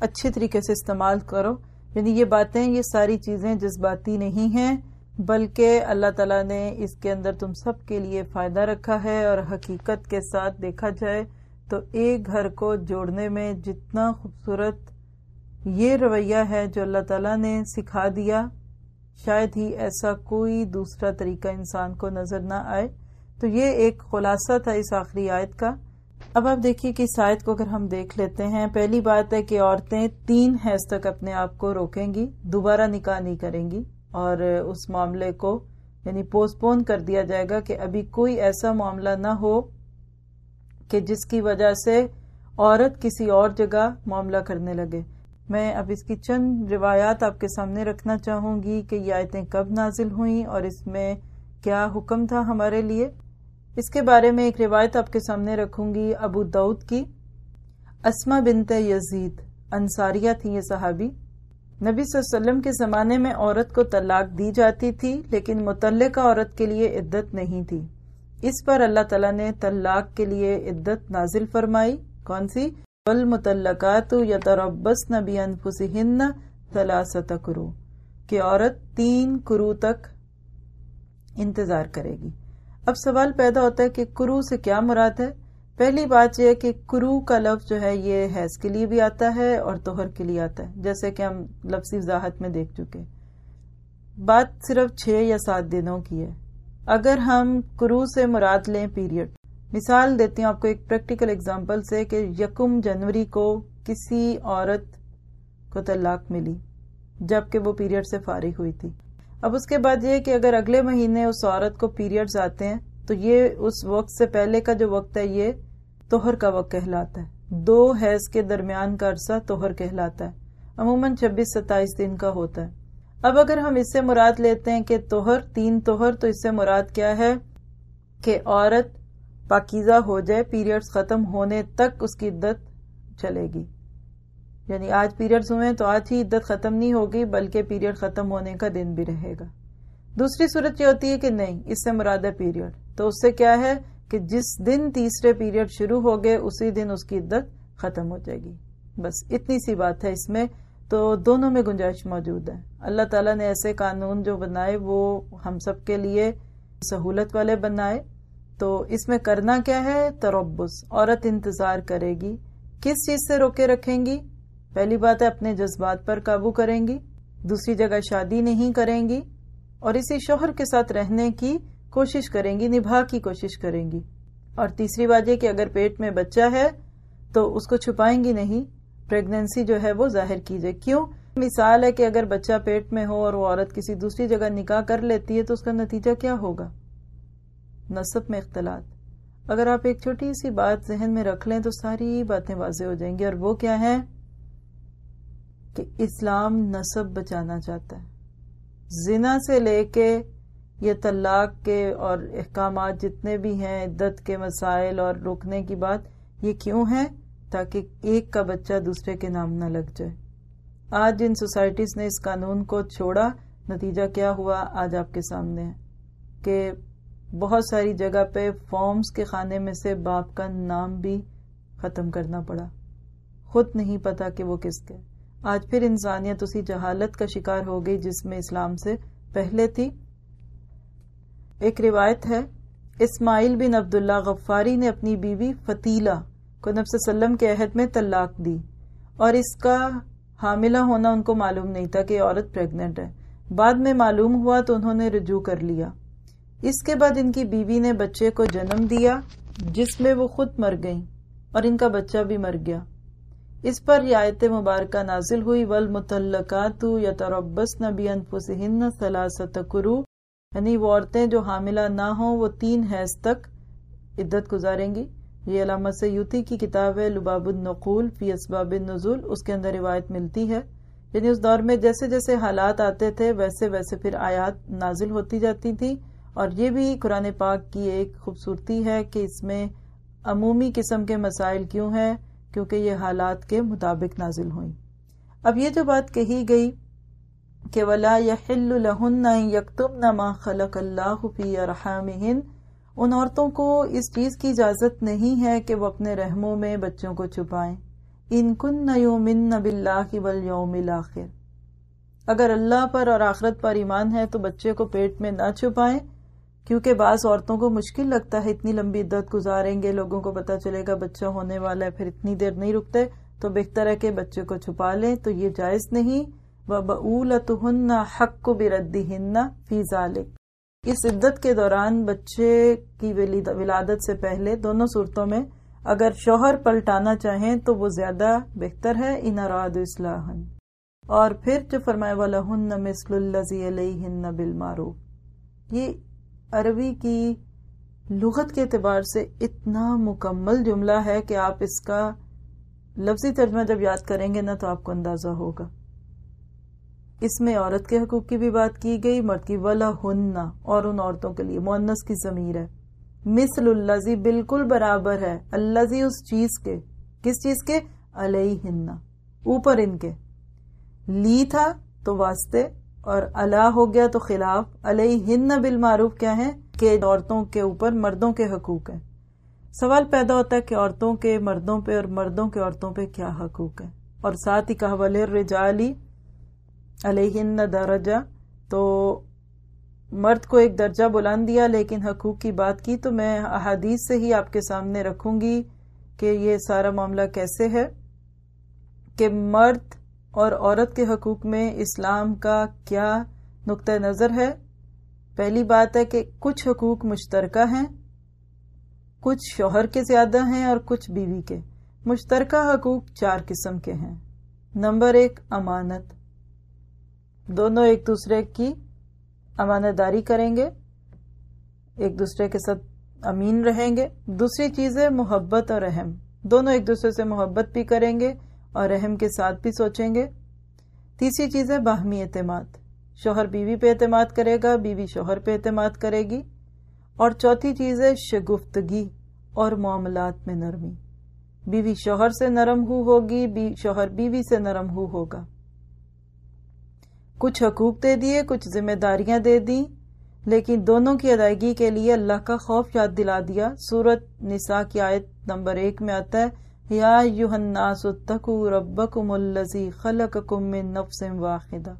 Speaker 1: اچھے طریقے سے استعمال کرو۔ یعنی یہ باتیں، یہ ساری چیزیں جذباتی نہیں ہیں، بلکہ اللہ تعالیٰ نے اس کے اندر تم سب کے لیے فائدہ رکھا ہے اور حقیقت کے ساتھ دیکھا جائے تو ایک گھر کو جوڑنے میں جتنا خوبصورت یہ رویہ ہے جو اللہ تعالیٰ نے سکھا دیا شاید ہی ایسا کوئی دوسرا طریقہ انسان کو نظر نہ آئے۔ تو یہ ایک خلاصہ تھا اس آخری آیت کا۔ اب آپ دیکھیے کہ اس آیت کو اگر ہم دیکھ لیتے ہیں، پہلی بات ہے کہ عورتیں تین حیض تک اپنے آپ کو روکیں گی، دوبارہ نکاح نہیں کریں گی۔ اور اس معاملے کو یعنی پوسٹ پون کر دیا جائے گا کہ ابھی کوئی ایسا معاملہ نہ ہو کہ جس کی وجہ سے عورت کسی اور جگہ معاملہ کرنے لگے۔ میں اب اس کی چند روایات آپ کے سامنے رکھنا چاہوں گی کہ یہ آیتیں کب نازل ہوئیں اور اس میں کیا حکم تھا ہمارے لیے۔ اس کے بارے میں ایک روایت آپ کے سامنے رکھوں گی، ابو دعود کی۔ اسما بنت یزید، انصاریہ تھی یہ صحابی۔ نبی صلی اللہ علیہ وسلم کے زمانے میں عورت کو طلاق دی جاتی تھی، لیکن متعلقہ عورت کے لیے عدت نہیں تھی۔ اس پر اللہ تعالیٰ نے طلاق کے لیے عدت نازل فرمائی۔ کون سی؟ المتعلقات یا تربس انفسہن ثلاثت کرو، کہ عورت تین کرو تک انتظار کرے گی۔ اب سوال پیدا ہوتا ہے کہ کرو سے کیا مراد ہے؟ پہلی بات یہ کہ کرو کا لفظ جو ہے یہ حیض کے لیے بھی آتا ہے اور توہر کے لیے آتا ہے، جیسے کہ ہم لفظی وضاحت میں دیکھ چکے۔ بات صرف چھ یا سات دنوں کی ہے۔ اگر ہم کرو سے مراد لیں پیریڈ مثال دیتی ہوں آپ کو ایک پریکٹیکل اگزامپل سے کہ یکم جنوری کو کسی عورت کو طلاق ملی جبکہ وہ پیریڈ سے فارغ ہوئی تھی۔ اب اس کے بعد یہ کہ اگر اگلے مہینے اس عورت کو پیریڈز آتے ہیں تو یہ اس وقت سے پہلے کا جو وقت ہے یہ توہر کا وقت کہلاتا ہے۔ دو حیض کے درمیان کا عرصہ توہر کہلاتا ہے۔ عموماً چھبیس ستائیس دن کا ہوتا ہے۔ اب اگر ہم اس سے مراد لیتے ہیں کہ توہر تین توہر تو اس سے مراد کیا ہے کہ عورت پاکیزہ ہو جائے پیریڈز ختم ہونے تک اس کی عدت چلے گی۔ یعنی آج پیریڈز ہوئے تو آج ہی عدت ختم نہیں ہوگی، بلکہ پیریڈ ختم ہونے کا دن بھی رہے گا۔ دوسری صورت یہ ہوتی ہے کہ نہیں، اس سے مراد ہے پیریڈ تو اس سے کیا ہے کہ جس دن تیسرے پیریڈ شروع ہو گئے اسی دن اس کی عدت ختم ہو جائے گی۔ بس اتنی سی بات ہے اس میں۔ تو دونوں میں گنجائش موجود ہے۔ اللہ تعالیٰ نے ایسے قانون جو بنائے، وہ ہم سب کے لیے سہولت والے بنائے۔ تو اس میں کرنا کیا ہے؟ تربس، عورت انتظار کرے گی۔ کس چیز سے روکے رکھیں گی؟ پہلی بات ہے اپنے جذبات پر قابو کریں گی۔ دوسری جگہ شادی نہیں کریں گی۔ اور اسی شوہر کے ساتھ رہنے کی کوشش کریں گی، نبھا کی کوشش کریں گی۔ اور تیسری بات یہ کہ اگر پیٹ میں بچہ ہے تو اس کو چھپائیں گی نہیں۔ پریگنینسی جو ہے وہ ظاہر کیجیے کیوں؟ مثال ہے کہ اگر بچہ پیٹ میں ہو اور وہ عورت کسی دوسری جگہ نکاح کر لیتی ہے تو اس کا نتیجہ کیا ہوگا؟ نصب میں اختلاط۔ اگر آپ ایک چھوٹی سی بات ذہن میں رکھ لیں تو ساری باتیں واضح ہو جائیں گی۔ اور وہ کیا ہے کہ اسلام نصب بچانا چاہتا ہے۔ زنا سے لے کے یہ طلاق کے اور احکامات جتنے بھی ہیں، عدت کے مسائل اور روکنے کی بات، یہ کیوں ہے تاکہ ایک کا بچہ دوسرے کے نام نہ لگ جائے۔ آج جن سوسائٹیز نے اس قانون کو چھوڑا، نتیجہ کیا ہوا؟ آج آپ کے سامنے ہے کہ بہت ساری جگہ پہ فارمز کے خانے میں سے باپ کا نام بھی ختم کرنا پڑا۔ خود نہیں پتا کہ وہ کس کے۔ آج پھر انسانیت اسی جہالت کا شکار ہو گئی جس میں اسلام سے پہلے تھی۔ ایک روایت ہے، اسماعیل بن عبداللہ غفاری نے اپنی بیوی فتیلہ کو نفس وسلم کے عہد میں طلاق دی اور اس کا حاملہ ہونا ان کو معلوم نہیں تھا کہ عورت پریگنٹ ہے۔ بعد میں معلوم ہوا تو انہوں نے رجوع کر لیا۔ اس کے بعد ان کی بیوی نے بچے کو جنم دیا، جس میں وہ خود مر گئیں اور ان کا بچہ بھی مر گیا۔ اس پر رعایت مبارکہ نازل ہوئی ول متعلقات یا تربس نبی انفسن سلاست کرو یعنی وہ عورتیں جو حاملہ نہ ہوں، وہ تین حیض تک عدت گزاریں گی۔ یہ علامہ سیوتی کی کتاب ہے، لباب النقول فی اسباب النزول۔ اس کے اندر روایت ملتی ہے۔ یعنی اس دور میں جیسے جیسے حالات آتے تھے، ویسے ویسے پھر آیات نازل ہوتی جاتی تھی اور یہ بھی قرآن پاک کی ایک خوبصورتی ہے کہ اس میں عمومی قسم کے مسائل کیوں ہیں؟ کیونکہ یہ حالات کے مطابق نازل ہوئیں۔ اب یہ جو بات کہی گئی کہ ولا یحل لہن یکتم نما خلق اللہ فی ارحامہن ان عورتوں کو اس چیز کی اجازت نہیں ہے کہ وہ اپنے رحموں میں بچوں کو چھپائیں۔ ان کن یومن باللہ والیوم الاخر اگر اللہ پر اور آخرت پر ایمان ہے تو بچے کو پیٹ میں نہ چھپائیں۔ کیونکہ بعض عورتوں کو مشکل لگتا ہے اتنی لمبی عدت گزاریں گے، لوگوں کو پتا چلے گا بچہ ہونے والا ہے، پھر اتنی دیر نہیں رکتے، تو بہتر ہے کہ بچے کو چھپا لیں، تو یہ جائز نہیں۔ بولتن حق کو بردی ہن فی ذالک اس عدت کے دوران بچے کی ولادت سے پہلے دونوں صورتوں میں اگر شوہر پلٹانا چاہیں تو وہ زیادہ بہتر ہے ان اراد اصلاح اور پھر جو فرمائے والا ہن مثل الزی علیہ بالمعروف۔ یہ عربی کی لغت کے اعتبار سے اتنا مکمل جملہ ہے کہ آپ اس کا لفظی ترجمہ جب یاد کریں گے نا تو آپ کو اندازہ ہوگا۔ اس میں عورت کے حقوق کی بھی بات کی گئی، مرد کی ولا ہن اور ان عورتوں کے لیے مونس کی ضمیر ہے۔ مثل الزی بالکل برابر ہے اللہ اس چیز کے، کس چیز کے؟ علیہ اوپر ان کے۔ لی تھا تو واسطے اور اللہ ہو گیا تو خلاف علیہ ہن بالمعروف کیا ہے کہ عورتوں کے اوپر مردوں کے حقوق ہیں۔ سوال پیدا ہوتا ہے کہ عورتوں کے مردوں پہ اور مردوں کے عورتوں پہ کیا حقوق ہیں؟ اور ساتھ ہی کہ رجالی علیہ درجہ۔ تو مرد کو ایک درجہ بلند دیا، لیکن حقوق کی بات کی، تو میں احادیث سے ہی آپ کے سامنے رکھوں گی کہ یہ سارا معاملہ کیسے ہے؟ کہ مرد اور عورت کے حقوق میں اسلام کا کیا نقطۂ نظر ہے؟ پہلی بات ہے کہ کچھ حقوق مشترکہ ہیں، کچھ شوہر کے زیادہ ہیں اور کچھ بیوی کے۔ مشترکہ حقوق چار قسم کے ہیں۔ نمبر ایک، امانت۔ دونوں ایک دوسرے کی امانت داری کریں گے، ایک دوسرے کے ساتھ امین رہیں گے۔ دوسری چیز ہے محبت اور رحم دونوں ایک دوسرے سے محبت بھی کریں گے اور رحم کے ساتھ بھی سوچیں گے۔ تیسری چیز ہے باہمی اعتماد۔ شوہر بیوی پہ اعتماد کرے گا، بیوی شوہر پہ اعتماد کرے گی۔ اور چوتھی چیز ہے شگفتگی اور معاملات میں نرمی۔ بیوی شوہر سے نرم ہو ہوگی شوہر بیوی سے نرم ہو ہوگا۔ کچھ حقوق دے دیے، کچھ ذمہ داریاں دے دی لیکن دونوں کی ادائیگی کے لیے اللہ کا خوف یاد دلا دیا۔ سورت نساء کی آیت نمبر ایک میں آتا ہے یا الناس اتقوا ربکم الذی خلقکم من نفس واحدہ۔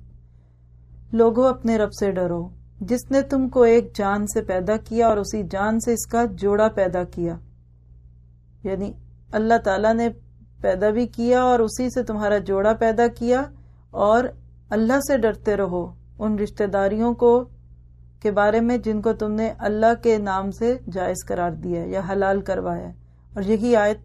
Speaker 1: لوگوں اپنے رب سے ڈرو۔ جس نے تم کو ایک جان سے پیدا کیا اور اسی جان سے اس کا جوڑا پیدا کیا۔ یعنی اللہ تعالی نے پیدا بھی کیا اور اسی سے تمہارا جوڑا پیدا کیا اور اللہ سے ڈرتے رہو ان رشتہ داریوں کو کے بارے میں جن کو تم نے اللہ کے نام سے جائز قرار دیا یا حلال کروایا اور یہی آیت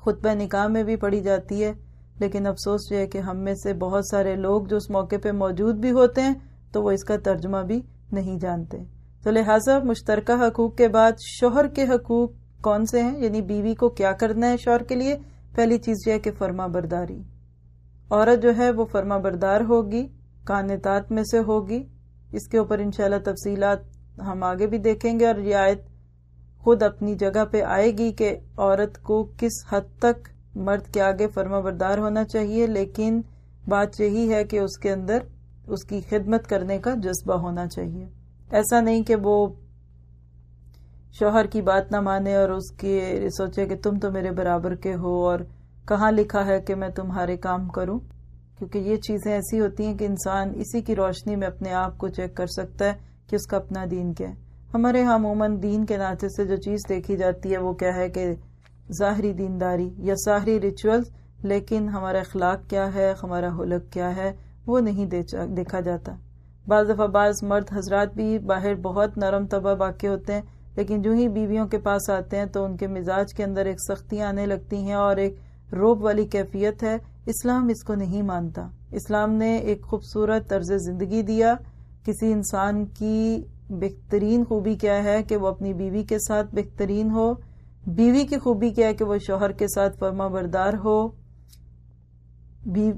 Speaker 1: خطبہ نکاح میں بھی پڑھی جاتی ہے۔ لیکن افسوس یہ ہے کہ ہم میں سے بہت سارے لوگ جو اس موقع پہ موجود بھی ہوتے ہیں، تو وہ اس کا ترجمہ بھی نہیں جانتے۔ تو لہٰذا مشترکہ حقوق کے بعد شوہر کے حقوق کون سے ہیں؟ یعنی بیوی کو کیا کرنا ہے شوہر کے لیے؟ پہلی چیز یہ ہے کہ فرما برداری۔ عورت جو ہے وہ فرما بردار ہوگی کانتات میں سے ہوگی۔ اس کے اوپر انشاءاللہ تفصیلات ہم آگے بھی دیکھیں گے اور رعایت خود اپنی جگہ پہ آئے گی کہ عورت کو کس حد تک مرد کے آگے فرما بردار ہونا چاہیے، لیکن بات یہی ہے کہ اس کے اندر اس کی خدمت کرنے کا جذبہ ہونا چاہیے۔ ایسا نہیں کہ وہ شوہر کی بات نہ مانے اور اس کے سوچے کہ تم تو میرے برابر کے ہو اور کہاں لکھا ہے کہ میں تمہارے کام کروں۔ کیونکہ یہ چیزیں ایسی ہوتی ہیں کہ انسان اسی کی روشنی میں اپنے آپ کو چیک کر سکتا ہے کہ اس کا اپنا دین کیا ہے۔ ہمارے ہاں عموماً دین کے ناطے سے جو چیز دیکھی جاتی ہے وہ کیا ہے کہ ظاہری دینداری یا ظاہری ریچولز لیکن ہمارا اخلاق کیا ہے، ہمارا حلق کیا ہے، وہ نہیں دیکھا جاتا۔ بعض دفعہ بعض مرد حضرات بھی باہر بہت نرم طبع واقع ہوتے ہیں، لیکن جو ہی بیویوں کے پاس آتے ہیں تو ان کے مزاج کے اندر ایک سختیاں آنے لگتی ہیں اور ایک روب والی کیفیت ہے۔ اسلام اس کو نہیں مانتا۔ اسلام نے ایک خوبصورت طرز زندگی دیا۔ کسی انسان کی بہترین خوبی کیا ہے کہ وہ اپنی بیوی کے ساتھ بہترین ہو۔ بیوی کی خوبی کیا ہے کہ وہ شوہر کے ساتھ فرما بردار ہو۔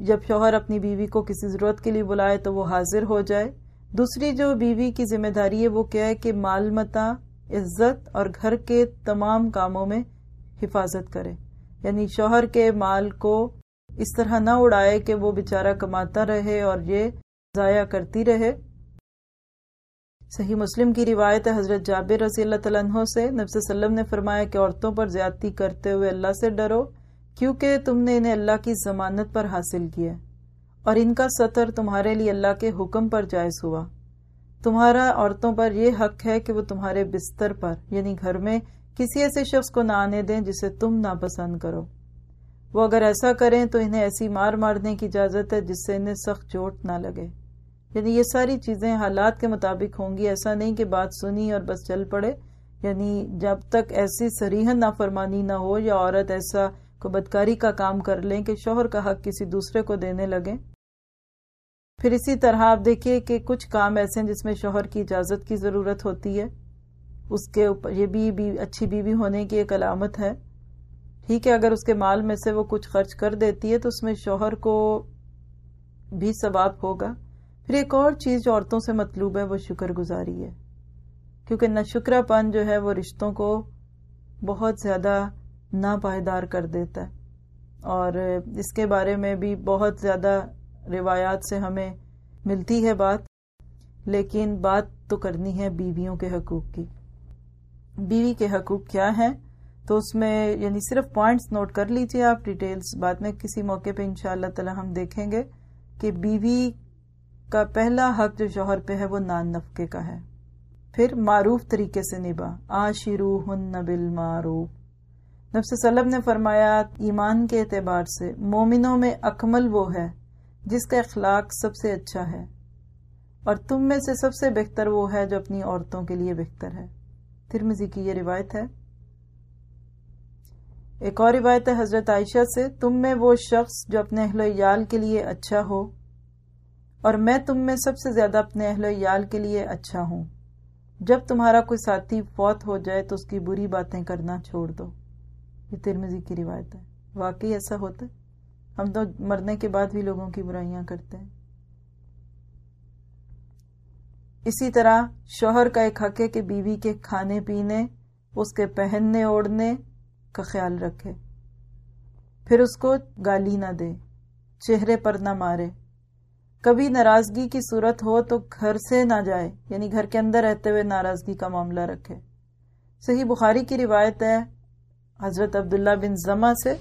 Speaker 1: جب شوہر اپنی بیوی کو کسی ضرورت کے لیے بلائے تو وہ حاضر ہو جائے۔ دوسری جو بیوی کی ذمہ داری ہے وہ کیا ہے کہ مال متا، عزت اور گھر کے تمام کاموں میں حفاظت کرے۔ یعنی شوہر کے مال کو اس طرح نہ اڑائے کہ وہ بیچارہ کماتا رہے اور یہ ضائع کرتی رہے۔ صحیح مسلم کی روایت ہے، حضرت جابر رضی اللہ تعالیٰ عنہ سے نبی وسلم نے فرمایا کہ عورتوں پر زیادتی کرتے ہوئے اللہ سے ڈرو، کیونکہ تم نے انہیں اللہ کی ضمانت پر حاصل کیا اور ان کا سطر تمہارے لیے اللہ کے حکم پر جائز ہوا۔ تمہارا عورتوں پر یہ حق ہے کہ وہ تمہارے بستر پر یعنی گھر میں کسی ایسے شخص کو نہ آنے دیں جسے تم ناپسند کرو۔ وہ اگر ایسا کریں تو انہیں ایسی مار مارنے کی اجازت ہے جس سے انہیں سخت چوٹ نہ لگے۔ یعنی یہ ساری چیزیں حالات کے مطابق ہوں گی، ایسا نہیں کہ بات سنی اور بس چل پڑے۔ یعنی جب تک ایسی سریحن نافرمانی نہ ہو یا عورت ایسا کو بدکاری کا کام کر لیں کہ شوہر کا حق کسی دوسرے کو دینے لگے پھر اسی طرح آپ دیکھیے کہ کچھ کام ایسے ہیں جس میں شوہر کی اجازت کی ضرورت ہوتی ہے۔ اس کے اوپر یہ بھی اچھی بیوی ہونے کی ایک علامت ہے۔ ٹھیک ہے، اگر اس کے مال میں سے وہ کچھ خرچ کر دیتی ہے تو اس میں شوہر کو بھی ثواب ہوگا۔ پھر ایک اور چیز جو عورتوں سے مطلوب ہے، وہ شکر گزاری ہے۔ کیونکہ نہ شکرا پن جو ہے، وہ رشتوں کو بہت زیادہ ناپائیدار کر دیتا ہے۔ اور اس کے بارے میں بھی بہت زیادہ روایات سے ہمیں ملتی ہے بات، لیکن بات تو کرنی ہے بیویوں کے حقوق کی۔ بیوی کے حقوق کیا ہیں؟ تو اس میں یعنی صرف پوائنٹس نوٹ کر لیجیے آپ ڈیٹیلز۔ بعد میں کسی موقع پہ انشاءاللہ تعالی ہم دیکھیں گے کہ بیوی کا پہلا حق جو شوہر پہ ہے وہ نان نفقے کا ہے۔ پھر معروف طریقے سے نبا آشرو ہن بل معروف نفس سلم نے فرمایا، ایمان کے اعتبار سے مومنوں میں اکمل وہ ہے جس کا اخلاق سب سے اچھا ہے، اور تم میں سے سب سے بہتر وہ ہے جو اپنی عورتوں کے لیے بہتر ہے۔ ترمزی کی یہ روایت ہے۔ ایک اور روایت ہے حضرت عائشہ سے، تم میں وہ شخص جو اپنے اہل ویال کے لیے اچھا ہو اور میں تم میں سب سے زیادہ اپنے اہل ویال کے لیے اچھا ہوں۔ جب تمہارا کوئی ساتھی فوت ہو جائے تو اس کی بری باتیں کرنا چھوڑ دو۔ یہ ترمزی کی روایت ہے۔ واقعی ایسا ہوتا ہے؟ ہم تو مرنے کے بعد بھی لوگوں کی برائیاں کرتے ہیں۔ اسی طرح شوہر کا ایک حق ہے کہ بیوی کے کھانے پینے، اس کے پہننے، اوڑھنے کا خیال رکھے۔ پھر اس کو گالی نہ دے، چہرے پر نہ مارے۔ کبھی ناراضگی کی صورت ہو تو گھر سے نہ جائے یعنی گھر کے اندر رہتے ہوئے ناراضگی کا معاملہ رکھے۔ صحیح بخاری کی روایت ہے، حضرت عبداللہ بن زما سے،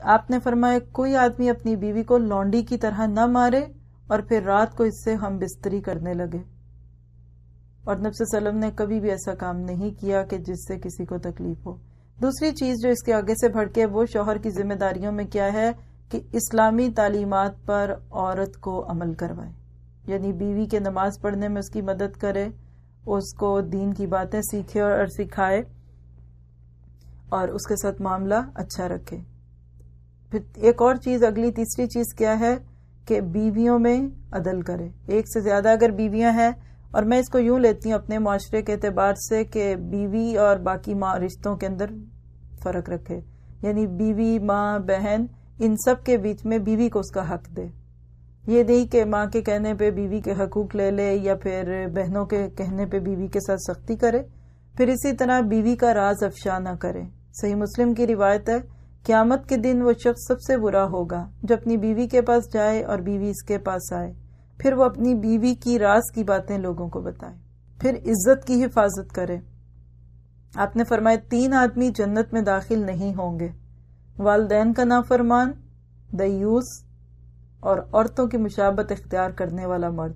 Speaker 1: آپ نے فرمایا، کوئی آدمی اپنی بیوی کو لونڈی کی طرح نہ مارے اور پھر رات کو اس سے ہم بستری کرنے لگے۔ اور نبس وسلم نے کبھی بھی ایسا کام نہیں کیا کہ جس سے کسی کو تکلیف ہو۔ دوسری چیز جو اس کے آگے سے بھڑکے وہ شوہر کی ذمہ داریوں میں کیا ہے کہ اسلامی تعلیمات پر عورت کو عمل کروائے۔ یعنی بیوی کے نماز پڑھنے میں اس کی مدد کرے، اس کو دین کی باتیں سیکھے اور سکھائے اور اس کے ساتھ معاملہ اچھا رکھے۔ پھر ایک اور چیز، اگلی تیسری چیز کیا ہے کہ بیویوں میں عدل کرے۔ ایک سے زیادہ اگر بیویاں ہیں، اور میں اس کو یوں لیتی ہوں اپنے معاشرے کے اعتبار سے کہ بیوی اور باقی ماں رشتوں کے اندر فرق رکھے۔ یعنی بیوی، ماں، بہن ان سب کے بیچ میں بیوی کو اس کا حق دے۔ یہ نہیں کہ ماں کے کہنے پہ بیوی کے حقوق لے لے یا پھر بہنوں کے کہنے پہ بیوی کے ساتھ سختی کرے۔ پھر اسی طرح بیوی کا راز افشا نہ کرے۔ صحیح مسلم کی روایت ہے، قیامت کے دن وہ شخص سب سے برا ہوگا جو اپنی بیوی کے پاس جائے اور بیوی اس کے پاس آئے۔ پھر وہ اپنی بیوی کی راز کی باتیں لوگوں کو بتائے۔ پھر عزت کی حفاظت کرے۔ آپ نے فرمایا، تین آدمی جنت میں داخل نہیں ہوں گے۔ والدین کا نافرمان، دیوس اور عورتوں کی مشابت اختیار کرنے والا مرد۔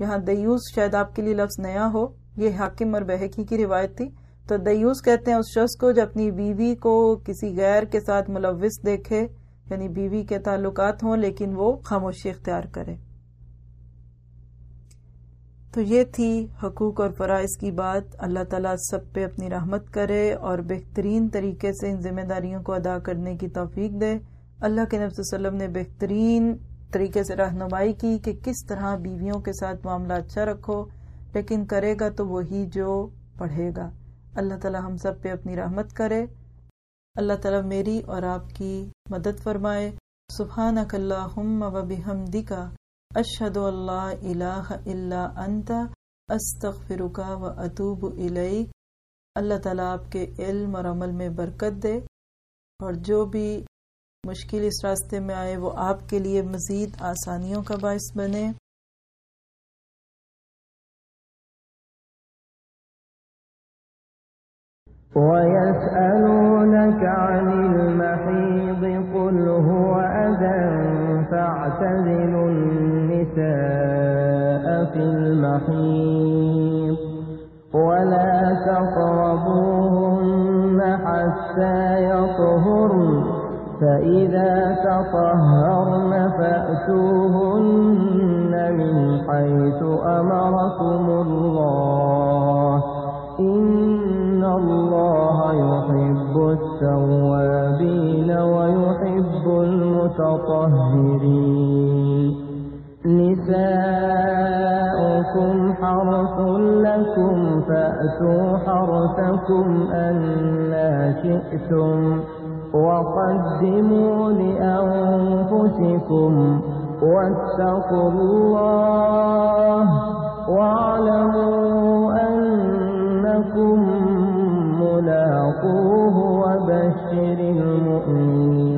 Speaker 1: یہاں دیوس شاید آپ کے لیے لفظ نیا ہو، یہ حاکم اور بحقی کی روایت تھی۔ تو دیوس کہتے ہیں اس شخص کو جو اپنی بیوی کو کسی غیر کے ساتھ ملوث دیکھے یعنی بیوی کے تعلقات ہوں لیکن وہ خاموشی اختیار کرے۔ تو یہ تھی حقوق اور فرائض کی بات۔ اللہ تعالیٰ سب پہ اپنی رحمت کرے اور بہترین طریقے سے ان ذمہ داریوں کو ادا کرنے کی توفیق دے۔ اللہ کے نبی وسلم نے بہترین طریقے سے رہنمائی کی کہ کس طرح بیویوں کے ساتھ معاملہ اچھا رکھو، لیکن کرے گا تو وہی جو پڑھے گا۔ اللہ تعالیٰ ہم سب پہ اپنی رحمت کرے۔ اللہ تعالیٰ میری اور آپ کی مدد فرمائے۔ سبحان اللہ و بحمدی کا اشد اللہ الہ اللہ انت استغفرکا و اطوب الیک۔ اللہ تعالیٰ آپ کے علم اور عمل میں برکت دے۔ اور جو بھی مشکل اس راستے میں آئے، وہ آپ کے لیے مزید آسانیوں کا باعث بنے۔
Speaker 2: ويسألونك عن المحيض قل هو أذى فاعتزلوا النساء في المحيض ولا تقربوهن حتى يطهرن فإذا تطهرن فأتوهن من حيث أمركم الله. إن الله يحب التوابين. المتطهرين نساؤكم حرث لكم فأتوا حرثكم أنا شئتم. وقدموا لأنفسكم واتقوا الله واعلموا أنكم ملاقوه وبشر المؤمنين.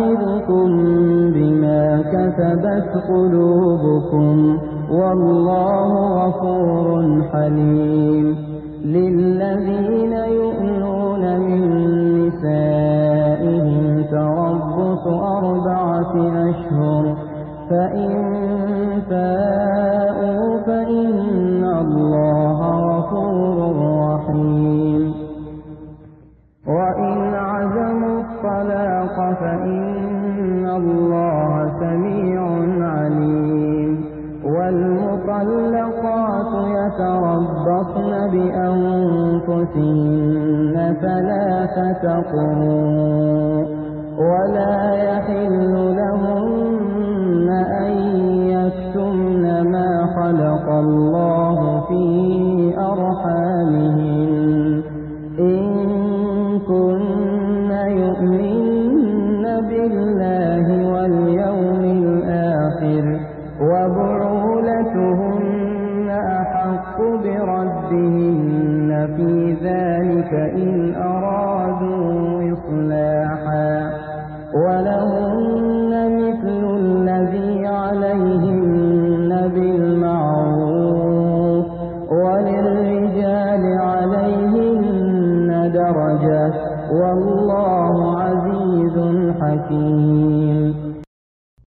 Speaker 2: يؤاخذكم بما كتبت قلوبكم والله غفور حليم للذين يؤمنون من نسائهم تربص أربعة أشهر فإن فاءوا فإن الله غفور رحيم وإن عزموا الطلاق فإن يتربصن بأنفسهن ثلاثة قروء ولا يحل لهن أن يكتمن ما خلق الله